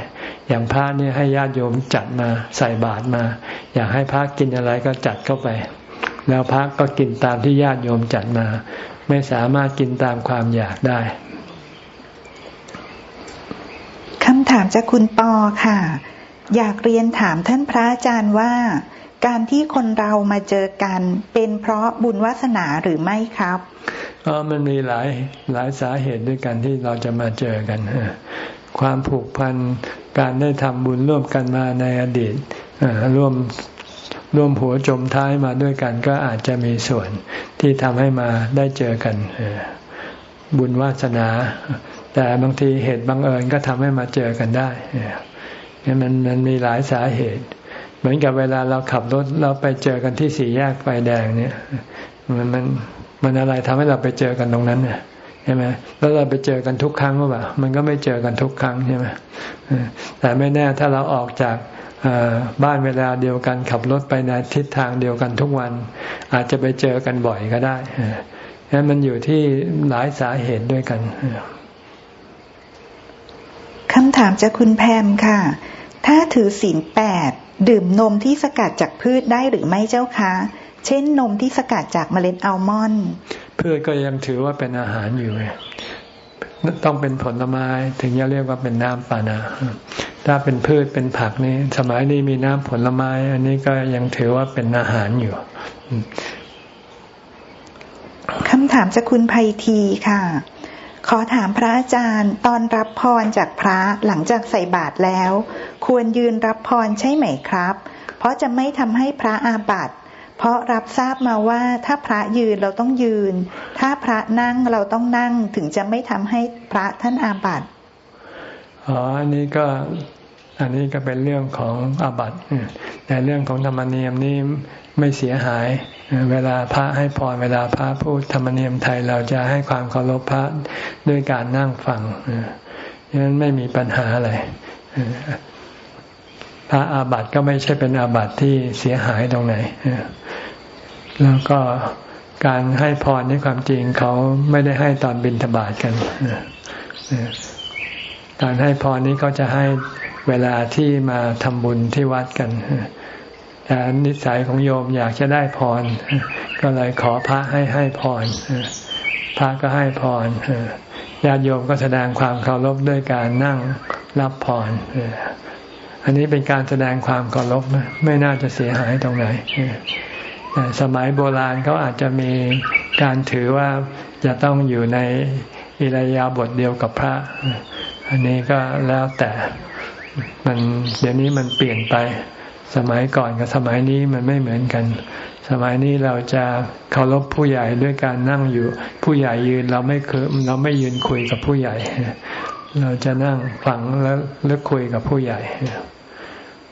S1: อย่างพระเนี่ยให้ญาติโยมจัดมาใส่บาตรมา อยากให้พระกินอะไรก็จัดเข้าไป แล้วพระก็กินตามที่ญาติโยมจัดมา ไม่สามารถกินตามความอยากได้
S2: คำถามจากคุณปอค่ะ อยากเรียนถามท่านพระอาจารย์ว่า การที่คนเรามาเจอกันเป็นเพราะบุญวาสนาหรือไม่ครับ
S1: อ๋อมันมีหลายหลายสาเหตุด้วยกันที่เราจะมาเจอกันความผูกพันการได้ทำบุญร่วมกันมาในอดีตร่วมร่วมหัวจมท้ายมาด้วยกัน ก็อาจจะมีส่วนที่ทำให้มาได้เจอกันบุญวาสนา แต่บางทีเหตุบังเอิญก็ทำให้มาเจอกันได้เนี่ยมันมันมีหลายสาเหตุ เหมือนกับเวลาเราขับรถเราไปเจอกันที่สี่แยกไฟแดงเนี่ย มันมันมันอะไรทำให้เราไปเจอกันตรงนั้นเนี่ยใช่ไหมแล้วเราไปเจอกันทุกครั้งหรือเปล่า มันก็ไม่เจอกันทุกครั้งใช่ไหมแต่ไม่แน่ถ้าเราออกจากบ้านเวลาเดียวกันขับรถไปในทิศทางเดียวกันทุกวัน อาจจะไปเจอกันบ่อยก็ได้นั้นมันอยู่ที่หลายสาเหตุด้วยกัน
S2: คำถามจากคุณแพมค่ะ ถ้าถือศีลแปด ดื่มนมที่สกัดจากพืชได้หรือไม่เจ้าคะ เช่นนมที่สกัดจากเมล็ดอัลมอนด์
S1: พืชก็ยังถือว่าเป็นอาหารอยู่ ต้องเป็นผลไม้ถึงจะเรียกว่าเป็นน้ำปานาถ้าเป็นพืชเป็นผักนี่สมัยนี้มีน้ำผลไม้ อันนี้ก็ยังถือว่าเป็นอาหารอยู่
S2: คำถามจากคุณไพทีค่ะ ขอถามพระอาจารย์ ตอนรับพรจากพระหลังจากใส่บาตรแล้ว ควรยืนรับพรใช่ไหมครับ เพราะจะไม่ทำให้พระอาบัติเพราะรับทราบมาว่าถ้าพระยืนเราต้องยืน ถ้าพระนั่งเราต้องนั่งถึงจะไม่ทำให้พระท่านอาบัติ
S1: อ๋ออันนี้ก็ อันนี้ก็เป็นเรื่องของอาบัติแต่เรื่องของธรรมเนียมนี้ไม่เสียหาย เวลาพระให้พรเวลาพระพูดธรรมเนียมไทยเราจะให้ความเคารพพระด้วยการนั่งฟังดังนั้นไม่มีปัญหาอะไรพระอาบัติก็ไม่ใช่เป็นอาบัติที่เสียหายตรงไหนแล้วก็การให้พรในความจริงเขาไม่ได้ให้ตอนบิณฑบาตกันการให้พรนี้เขาจะให้ เวลาที่มาทำบุญที่วัดกันแต่นิสัยของโยมอยากจะได้พร ก็เลยขอพระให้ให้พรพระก็ให้พรญาติโยมก็แสดงความเคารพด้วยการนั่งรับพรอันนี้เป็นการแสดงความเคารพไม่น่าจะเสียหายตรงไหนแต่สมัยโบราณเขาอาจจะมีการถือว่าจะต้องอยู่ในอิรยาบทเดียวกับพระ อันนี้ก็แล้วแต่ มันเดี๋ยวนี้มันเปลี่ยนไป สมัยก่อนกับสมัยนี้มันไม่เหมือนกัน สมัยนี้เราจะเคารพผู้ใหญ่ด้วยการนั่งอยู่ ผู้ใหญ่ยืนเราไม่เคยเราไม่ยืนคุยกับผู้ใหญ่ เราจะนั่งฟังแล้วเลือกคุยกับผู้ใหญ่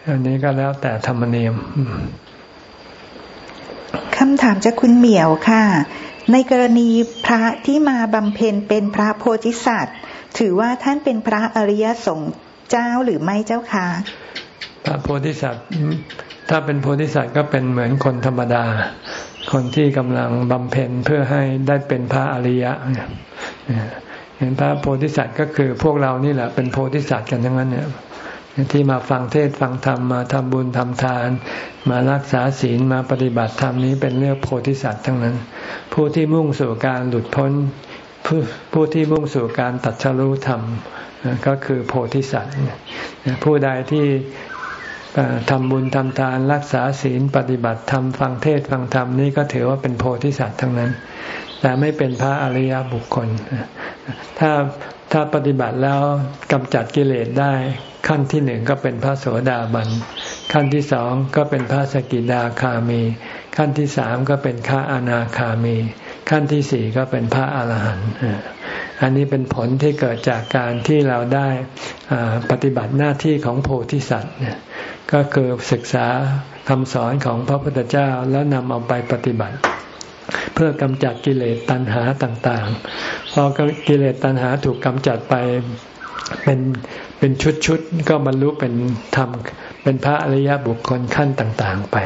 S1: อันนี้ก็แล้วแต่ธรรมเนียม
S2: คำถามจากคุณเหมียวค่ะ ในกรณีพระที่มาบำเพ็ญเป็นพระโพธิสัตว์ ถือว่าท่านเป็นพระอริยสงฆ์ เจ้าหรือไม่เจ้าคะ
S1: พระโพธิสัตว์ถ้าเป็นโพธิสัตว์ก็เป็นเหมือนคนธรรมดา คนที่กำลังบำเพ็ญเพื่อให้ได้เป็นพระอริยะเนี่ยเห็นพระโพธิสัตว์ก็คือพวกเรานี่แหละเป็นโพธิสัตว์กันทั้งนั้นเนี่ยที่มาฟังเทศฟังธรรมมาทำบุญทำทาน มารักษาศีลมาปฏิบัติธรรมนี้เป็นเรื่องโพธิสัตว์ทั้งนั้น ผู้ที่มุ่งสู่การหลุดพ้นผู้ผู้ที่มุ่งสู่การตัดชรู้ธรรม ก็คือโพธิสัตว์ผู้ใดที่ทำบุญทำทานรักษาศีลปฏิบัติธรรมฟังเทศฟังธรรมนี่ก็ถือว่าเป็นโพธิสัตว์ทั้งนั้น แต่ไม่เป็นพระอริยบุคคล ถ้าถ้าปฏิบัติแล้วกำจัดกิเลสได้ ขั้นที่หนึ่งก็เป็นพระโสดาบัน ขั้นที่สองก็เป็นพระสกิดาคามี ขั้นที่สามก็เป็นพระอนาคามี ขั้นที่สี่ก็เป็นพระอรหันต์ อันนี้เป็นผลที่เกิดจากการที่เราได้ปฏิบัติหน้าที่ของโพธิสัตว์ก็คือศึกษาคำสอนของพระพุทธเจ้าแล้วนำเอาไปปฏิบัติ เพื่อกำจัดกิเลสตัณหาต่างๆ พอกิเลสตัณหาถูกกำจัดไปเป็นเป็นชุดๆ ก็บรรลุเป็นธรรม เป็นพระอริยบุคคลขั้นต่างๆไป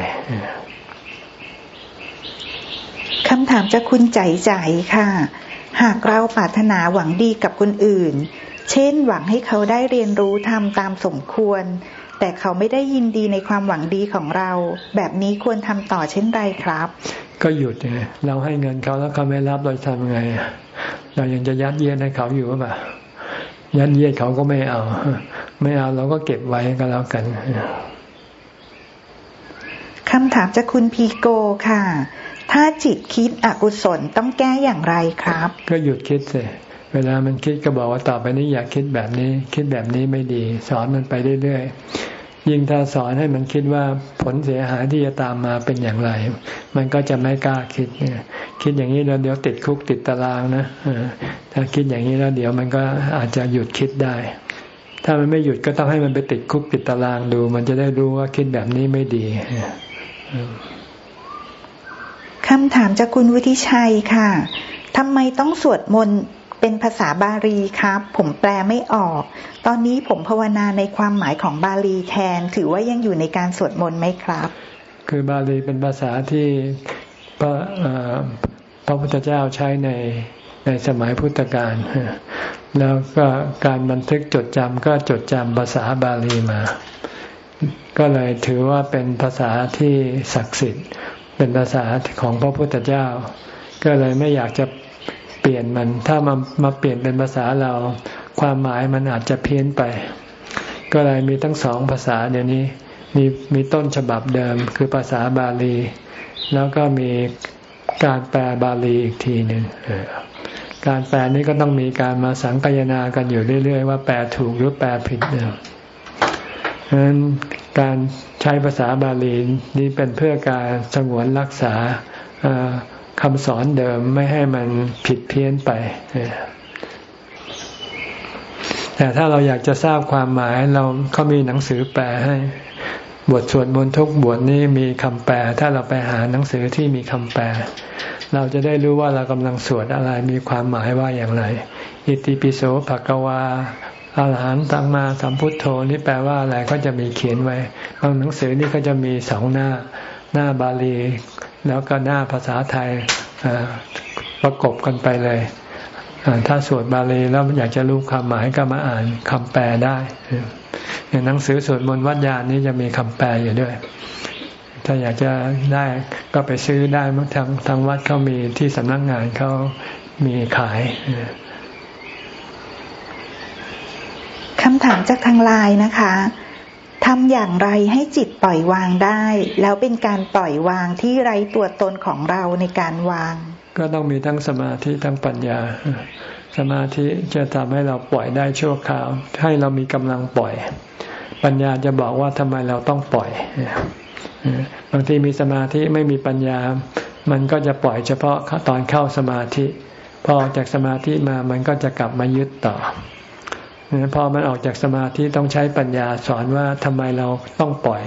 S2: คำถามจากคุณใจใจค่ะ หากเราปรารถนาหวังดีกับคนอื่น เช่น หวังให้เขาได้เรียนรู้ทำตามสมควร แต่เขาไม่ได้ยินดีในความหวังดีของเรา แบบนี้ควรทำต่อเช่นไรครับ
S1: ก็หยุดไงเราให้เงินเขาแล้วเขาไม่รับเราทำไง เรายังจะยัดเยียดให้เขาอยู่หรือเปล่ายัดเยียดเขาก็ไม่เอา ไม่เอาเราก็เก็บไว้ก็แล้วกัน
S2: คำถามจากคุณพีโกค่ะ ถ้าจิตคิดอกุศลต้องแก้อย่างไรครับ
S1: ก็หยุดคิดสิเวลามันคิดก็บอกว่าต่อไปนี้อย่าคิดแบบนี้ คิดแบบนี้ไม่ดี สอนมันไปเรื่อยๆยิ่งถ้าสอนให้มันคิดว่าผลเสียหายที่จะตามมาเป็นอย่างไร มันก็จะไม่กล้าคิดเนี่ยคิดอย่างนี้แล้วเดี๋ยวติดคุกติดตารางนะถ้าคิดอย่างนี้แล้วเดี๋ยวมันก็อาจจะหยุดคิดได้ ถ้ามันไม่หยุดก็ต้องให้มันไปติดคุกติดตารางดู มันจะได้รู้ว่าคิดแบบนี้ไม่ดี
S2: คำถามจากคุณวุฒิชัยค่ะทำไมต้องสวดมนต์เป็นภาษาบาลีครับ ผมแปลไม่ออก ตอนนี้ผมภาวนาในความหมายของบาลีแทน ถือว่ายังอยู่ในการสวดมนต์ไหมครับ
S1: คือบาลีเป็นภาษาที่พระพระพุทธเจ้าใช้ในในสมัยพุทธกาลแล้วก็การบันทึกจดจำก็จดจำภาษาบาลีมา ก็เลยถือว่าเป็นภาษาที่ศักดิ์สิทธิ์ เป็นภาษาของพระพุทธเจ้า ก็เลยไม่อยากจะเปลี่ยนมัน ถ้ามามาเปลี่ยนเป็นภาษาเรา ความหมายมันอาจจะเพี้ยนไป ก็เลยมีทั้งสองภาษาเดี๋ยวนี้มีมีต้นฉบับเดิมคือภาษาบาลี แล้วก็มีการแปลบาลีอีกทีหนึ่งการแปลนี้ก็ต้องมีการมาสังกยนากันอยู่เรื่อย ๆ ว่าแปลถูกหรือแปลผิดเนี่ย ฉะนั้นการใช้ภาษาบาลีนี้เป็นเพื่อการสงวนรักษาคำสอนเดิมไม่ให้มันผิดเพี้ยนไป แต่ถ้าเราอยากจะทราบความหมายเราเขามีหนังสือแปลให้ บทสวดมนต์ทุกบทนี้มีคำแปล ถ้าเราไปหาหนังสือที่มีคำแปล เราจะได้รู้ว่าเรากำลังสวดอะไรมีความหมายว่าอย่างไร อิติปิโสภะกวา อาหารตังมาสัมพุทโธนี่แปลว่าอะไรก็จะมีเขียนไว้บางหนังสือนี่ก็จะมีสองหน้า หน้าบาลี แล้วก็หน้าภาษาไทยประกบกันไปเลยถ้าสวดบาลีแล้วอยากจะรู้ความหมายก็มาอ่านคำแปลได้อย่างหนังสือสวดมนต์วัดยานนี้จะมีคำแปลอยู่ด้วย ถ้าอยากจะได้ก็ไปซื้อได้ทางทางวัดเขามีที่สำนักงงานเขามีขาย
S2: คำถามจากทางไลน์นะคะทำอย่างไรให้จิตปล่อยวางได้ แล้วเป็นการปล่อยวางที่ไร้ตัวตนของเราในการวาง
S1: ก็ต้องมีทั้งสมาธิทั้งปัญญา สมาธิจะทำให้เราปล่อยได้ชั่วคราว ให้เรามีกำลังปล่อย ปัญญาจะบอกว่าทำไมเราต้องปล่อยบางทีมีสมาธิไม่มีปัญญา มันก็จะปล่อยเฉพาะตอนเข้าสมาธิ พอออกจากสมาธิมามันก็จะกลับมายึดต่อ พอมันออกจากสมาธิต้องใช้ปัญญาสอนว่าทำไมเราต้องปล่อย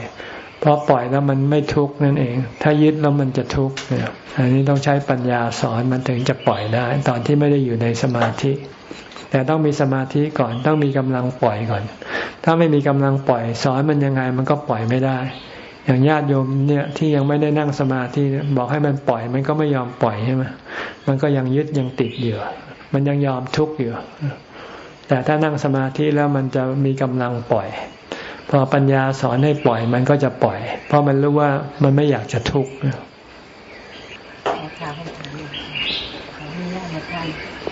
S1: เพราะปล่อยแล้วมันไม่ทุกข์นั่นเอง ถ้ายึดแล้วมันจะทุกข์อันนี้ต้องใช้ปัญญาสอนมันถึงจะปล่อยได้ ตอนที่ไม่ได้อยู่ในสมาธิ แต่ต้องมีสมาธิก่อนต้องมีกำลังปล่อยก่อน ถ้าไม่มีกำลังปล่อย สอนมันยังไงมันก็ปล่อยไม่ได้ อย่างญาติโยมเนี่ยที่ยังไม่ได้นั่งสมาธิบอกให้มันปล่อยมันก็ไม่ยอมปล่อยใช่ไหมมันก็ยังยึดยังติดอยู่มันยังยอมทุกข์อยู่ แต่ถ้านั่งสมาธิแล้วมันจะมีกำลังปล่อย พอปัญญาสอนให้ปล่อยมันก็จะปล่อย เพราะมันรู้ว่ามันไม่อยากจะทุกข์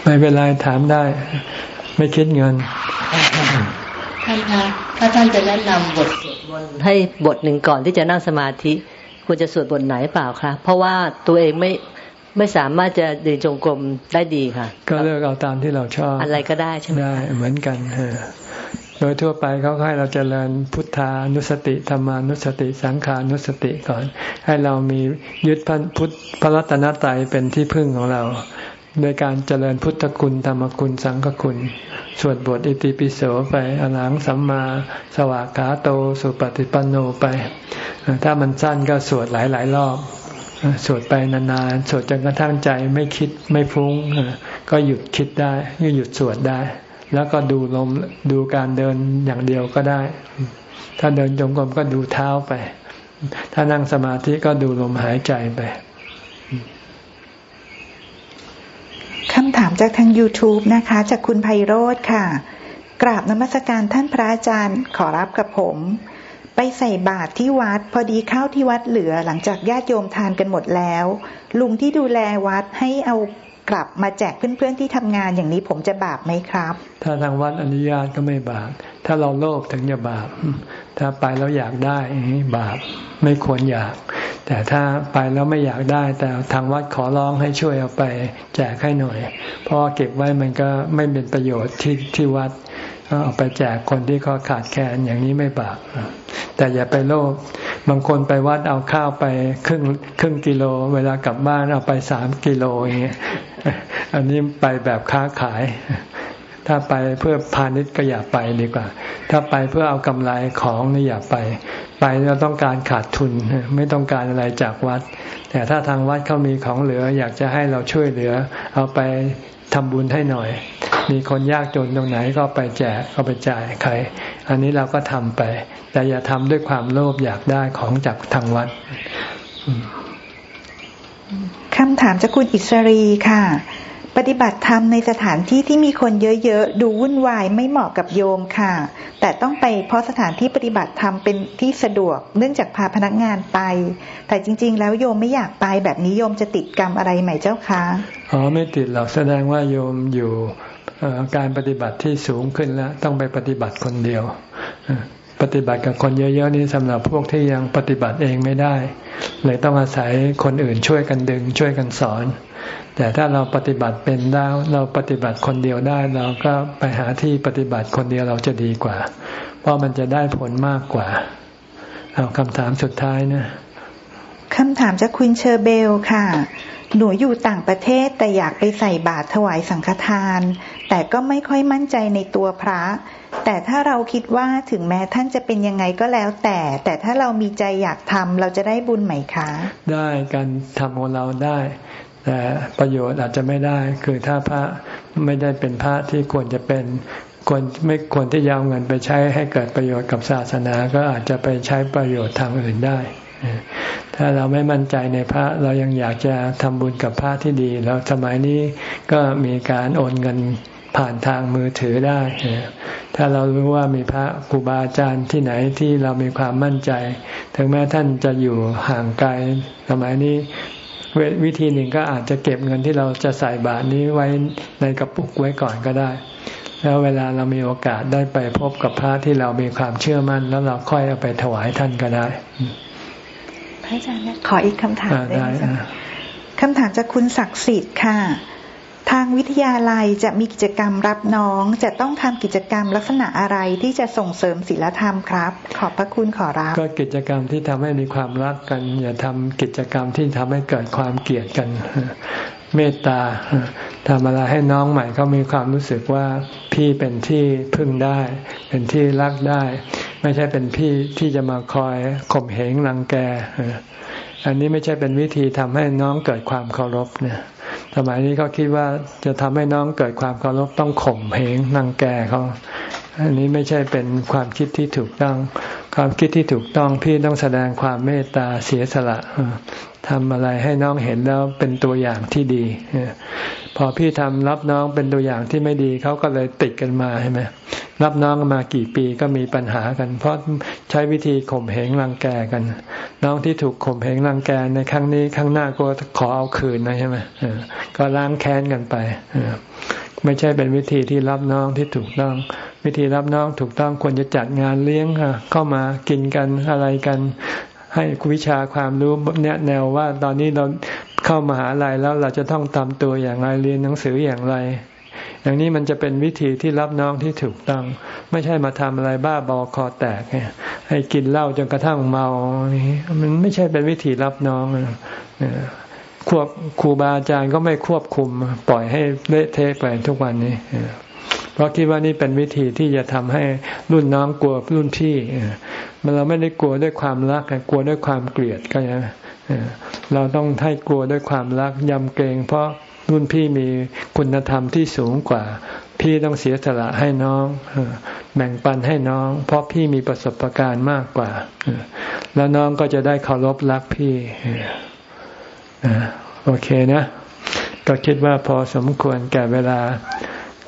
S1: ไม่เป็นไรถามได้ ไม่คิดเงิน
S3: ท่านคะถ้าท่านจะแนะนำบทสวดมนต์ให้บทหนึ่งก่อนที่จะนั่งสมาธิควรจะสวดบทไหนเปล่าคะเพราะว่าตัวเองไม่ ไม่สามารถจะเดินจงกรมได้ดีค่ะ
S1: ก็เลือกเอาตามที่เราชอบ
S3: อะไรก็ได้ใช่ไหม
S1: ได้เหมือนกันโดยทั่วไปเขาให้เราจเจริญพุทธานุสติธรรมานุสติ สังขานุสติก่อน ให้เรามียึดพระพุทธพระรัตนตรัยเป็นที่พึ่งของเราโดยการเจริญพุทธคุณธรรมคุณสังฆคุณ สวดบทอิติปิโสไปอลังสัมมา สวากขาโตสุปฏิปันโนไป ถ้ามันสั้นก็สวดหลายๆรอบ สวดไปนานๆ สวดจนกระทั่งใจไม่คิดไม่ฟุ้งก็หยุดคิดได้ก็หยุดสวดได้ แล้วก็ดูลมดูการเดินอย่างเดียวก็ได้ ถ้าเดินจงกรมก็ดูเท้าไป ถ้านั่งสมาธิก็ดูลมหายใจไป
S2: คำถามจากทาง YouTube นะคะ จากคุณไพโรธค่ะ กราบนมัสการท่านพระอาจารย์ขอรับกับผม ใส่บาตรที่วัด พอดีข้าวที่วัดเหลือหลังจากญาติโยมทานกันหมดแล้ว ลุงที่ดูแลวัดให้เอากลับมาแจกเพื่อนๆที่ทำงานอย่างนี้ผมจะบาปไหมครับ
S1: ถ้าทางวัดอนุญาตก็ไม่บาป ถ้าเราโลภถึงจะบาป ถ้าไปแล้วอยากได้บาปไม่ควรอยาก แต่ถ้าไปแล้วไม่อยากได้ แต่ทางวัดขอร้องให้ช่วยเอาไปแจกให้หน่อย เพราะเก็บไว้มันก็ไม่เป็นประโยชน์ที่ที่วัด เอาไปแจกคนที่เขาขาดแคลนอย่างนี้ไม่บาปแต่อย่าไปโลภบางคนไปวัดเอาข้าวไปครึ่งครึ่งกิโล เวลากลับบ้านเอาไปสามกิโลอย่างเงี้ยอันนี้ไปแบบค้าขาย ถ้าไปเพื่อพาณิชย์ก็อย่าไปดีกว่า ถ้าไปเพื่อเอากำไรของนี่อย่าไป ไปเราต้องการขาดทุนไม่ต้องการอะไรจากวัด แต่ถ้าทางวัดเขามีของเหลือ อยากจะให้เราช่วยเหลือ เอาไป ทำบุญให้หน่อย มีคนยากจนตรงไหนก็ไปแจกก็ไปจ่ายใคร อันนี้เราก็ทำไป แต่อย่าทำด้วยความโลภอยากได้ของจากทางวัด
S2: คำถามจากคุณอิสรีค่ะ ปฏิบัติธรรมในสถานที่ที่มีคนเยอะๆ ดูวุ่นวายไม่เหมาะกับโยมค่ะ แต่ต้องไปเพราะสถานที่ปฏิบัติธรรมเป็นที่สะดวก เนื่องจากพาพนักงานไป แต่จริง ๆ แล้วโยมไม่อยากไปแบบนี้โยมจะติดกรรมอะไรไหมเจ้าคะ
S1: อ๋อไม่ติดหรอกแสดงว่าโยมอยู่การปฏิบัติที่สูงขึ้นแล้ว ต้องไปปฏิบัติคนเดียวปฏิบัติกับคนเยอะๆนี่สำหรับพวกที่ยังปฏิบัติเองไม่ได้ เลยต้องอาศัยคนอื่นช่วยกันดึงช่วยกันสอน แต่ถ้าเราปฏิบัติเป็นได้เราปฏิบัติคนเดียวได้ เราก็ไปหาที่ปฏิบัติคนเดียวเราจะดีกว่า เพราะมันจะได้ผลมากกว่า เอาคำถามสุดท้ายนะ
S2: คำถามจากคุณเชอร์เบลค่ะ หนูอยู่ต่างประเทศแต่อยากไปใส่บาตรถวายสังฆทาน แต่ก็ไม่ค่อยมั่นใจในตัวพระ แต่ถ้าเราคิดว่าถึงแม้ท่านจะเป็นยังไงก็แล้วแต่ แต่ถ้าเรามีใจอยากทำเราจะได้บุญไหมคะ
S1: ได้การทำของเราได้ แต่ประโยชน์อาจจะไม่ได้ คือถ้าพระไม่ได้เป็นพระที่ควรจะเป็นควรไม่ควรที่จะเอาเงินไปใช้ให้เกิดประโยชน์กับศาสนา ก็อาจจะไปใช้ประโยชน์ทางอื่นได้ ถ้าเราไม่มั่นใจในพระเรายังอยากจะทำบุญกับพระที่ดี แล้วสมัยนี้ก็มีการโอนเงินผ่านทางมือถือได้ ถ้าเรารู้ว่ามีพระครูบาอาจารย์ที่ไหนที่เรามีความมั่นใจ ถึงแม้ท่านจะอยู่ห่างไกล สมัยนี้ วิธีหนึ่งก็อาจจะเก็บเงินที่เราจะใส่บาทนี้ไว้ในกระปุกไว้ก่อนก็ได้ แล้วเวลาเรามีโอกาสได้ไปพบกับพระที่เรามีความเชื่อมั่น แล้วเราค่อยเอาไปถวายท่านก็ได้
S2: พระอาจารย์ขออีกคำถามได้ไหมคำถามจากคุณศักดิ์สิทธิ์ค่ะ ทางวิทยาลัยจะมีกิจกรรมรับน้อง จะต้องทำกิจกรรมลักษณะอะไรที่จะส่งเสริมศีลธรรมครับ ขอบพระคุณขอรับ
S1: ก็กิจกรรมที่ทำให้มีความรักกัน อย่าทำกิจกรรมที่ทำให้เกิดความเกลียดกัน เมตตาทำอะไรให้น้องใหม่เขามีความรู้สึกว่าพี่เป็นที่พึ่งได้ เป็นที่รักได้ ไม่ใช่เป็นพี่ที่จะมาคอยข่มเหงรังแกอันนี้ไม่ใช่เป็นวิธีทำให้น้องเกิดความเคารพเนี่ย สมัยนี้เขาคิดว่าจะทำให้น้องเกิดความเคารพต้องข่มเหงนังแกเขาอันนี้ไม่ใช่เป็นความคิดที่ถูกต้อง ความคิดที่ถูกต้องพี่ต้องแสดงความเมตตาเสียสละ ทำอะไรให้น้องเห็นแล้วเป็นตัวอย่างที่ดี พอพี่ทำรับน้องเป็นตัวอย่างที่ไม่ดีเขาก็เลยติดกันมาใช่ไหมรับน้องมากี่ปีก็มีปัญหากัน เพราะใช้วิธีข่มเหงรังแกกัน น้องที่ถูกข่มเหงรังแกในครั้งนี้ครั้งหน้าก็ขอเอาคืนนะใช่ไหมก็ล้างแค้นกันไปไม่ใช่เป็นวิธีที่รับน้องที่ถูกต้อง วิธีรับน้องถูกต้องควรจะจัดงานเลี้ยงเข้ามากินกันอะไรกัน ให้วิชาความรู้แนะแนวว่าตอนนี้เราเข้ามาหาลัยแล้วเราจะต้องทำตัวอย่างไรเรียนหนังสืออย่างไร อย่างนี้มันจะเป็นวิธีที่รับน้องที่ถูกต้อง ไม่ใช่มาทำอะไรบ้าบอคอแตกให้กินเหล้าจนกระทั่งเมามันไม่ใช่เป็นวิธีรับน้องควบครูบาอาจารย์ก็ไม่ควบคุม ปล่อยให้เละเทะไปทุกวันนี้ เพราะคิดว่านี่เป็นวิธีที่จะทำให้รุ่นน้องกลัวรุ่นพี่มันเราไม่ได้กลัวด้วยความรักกลัวด้วยความเกลียดก็ยังเราต้องให้กลัวด้วยความรักยำเกรง เพราะรุ่นพี่มีคุณธรรมที่สูงกว่า พี่ต้องเสียสละให้น้องแบ่งปันให้น้อง เพราะพี่มีประสบการณ์มากกว่า แล้วน้องก็จะได้เคารพรักพี่โอเคนะ ก็คิดว่าพอสมควรแก่เวลา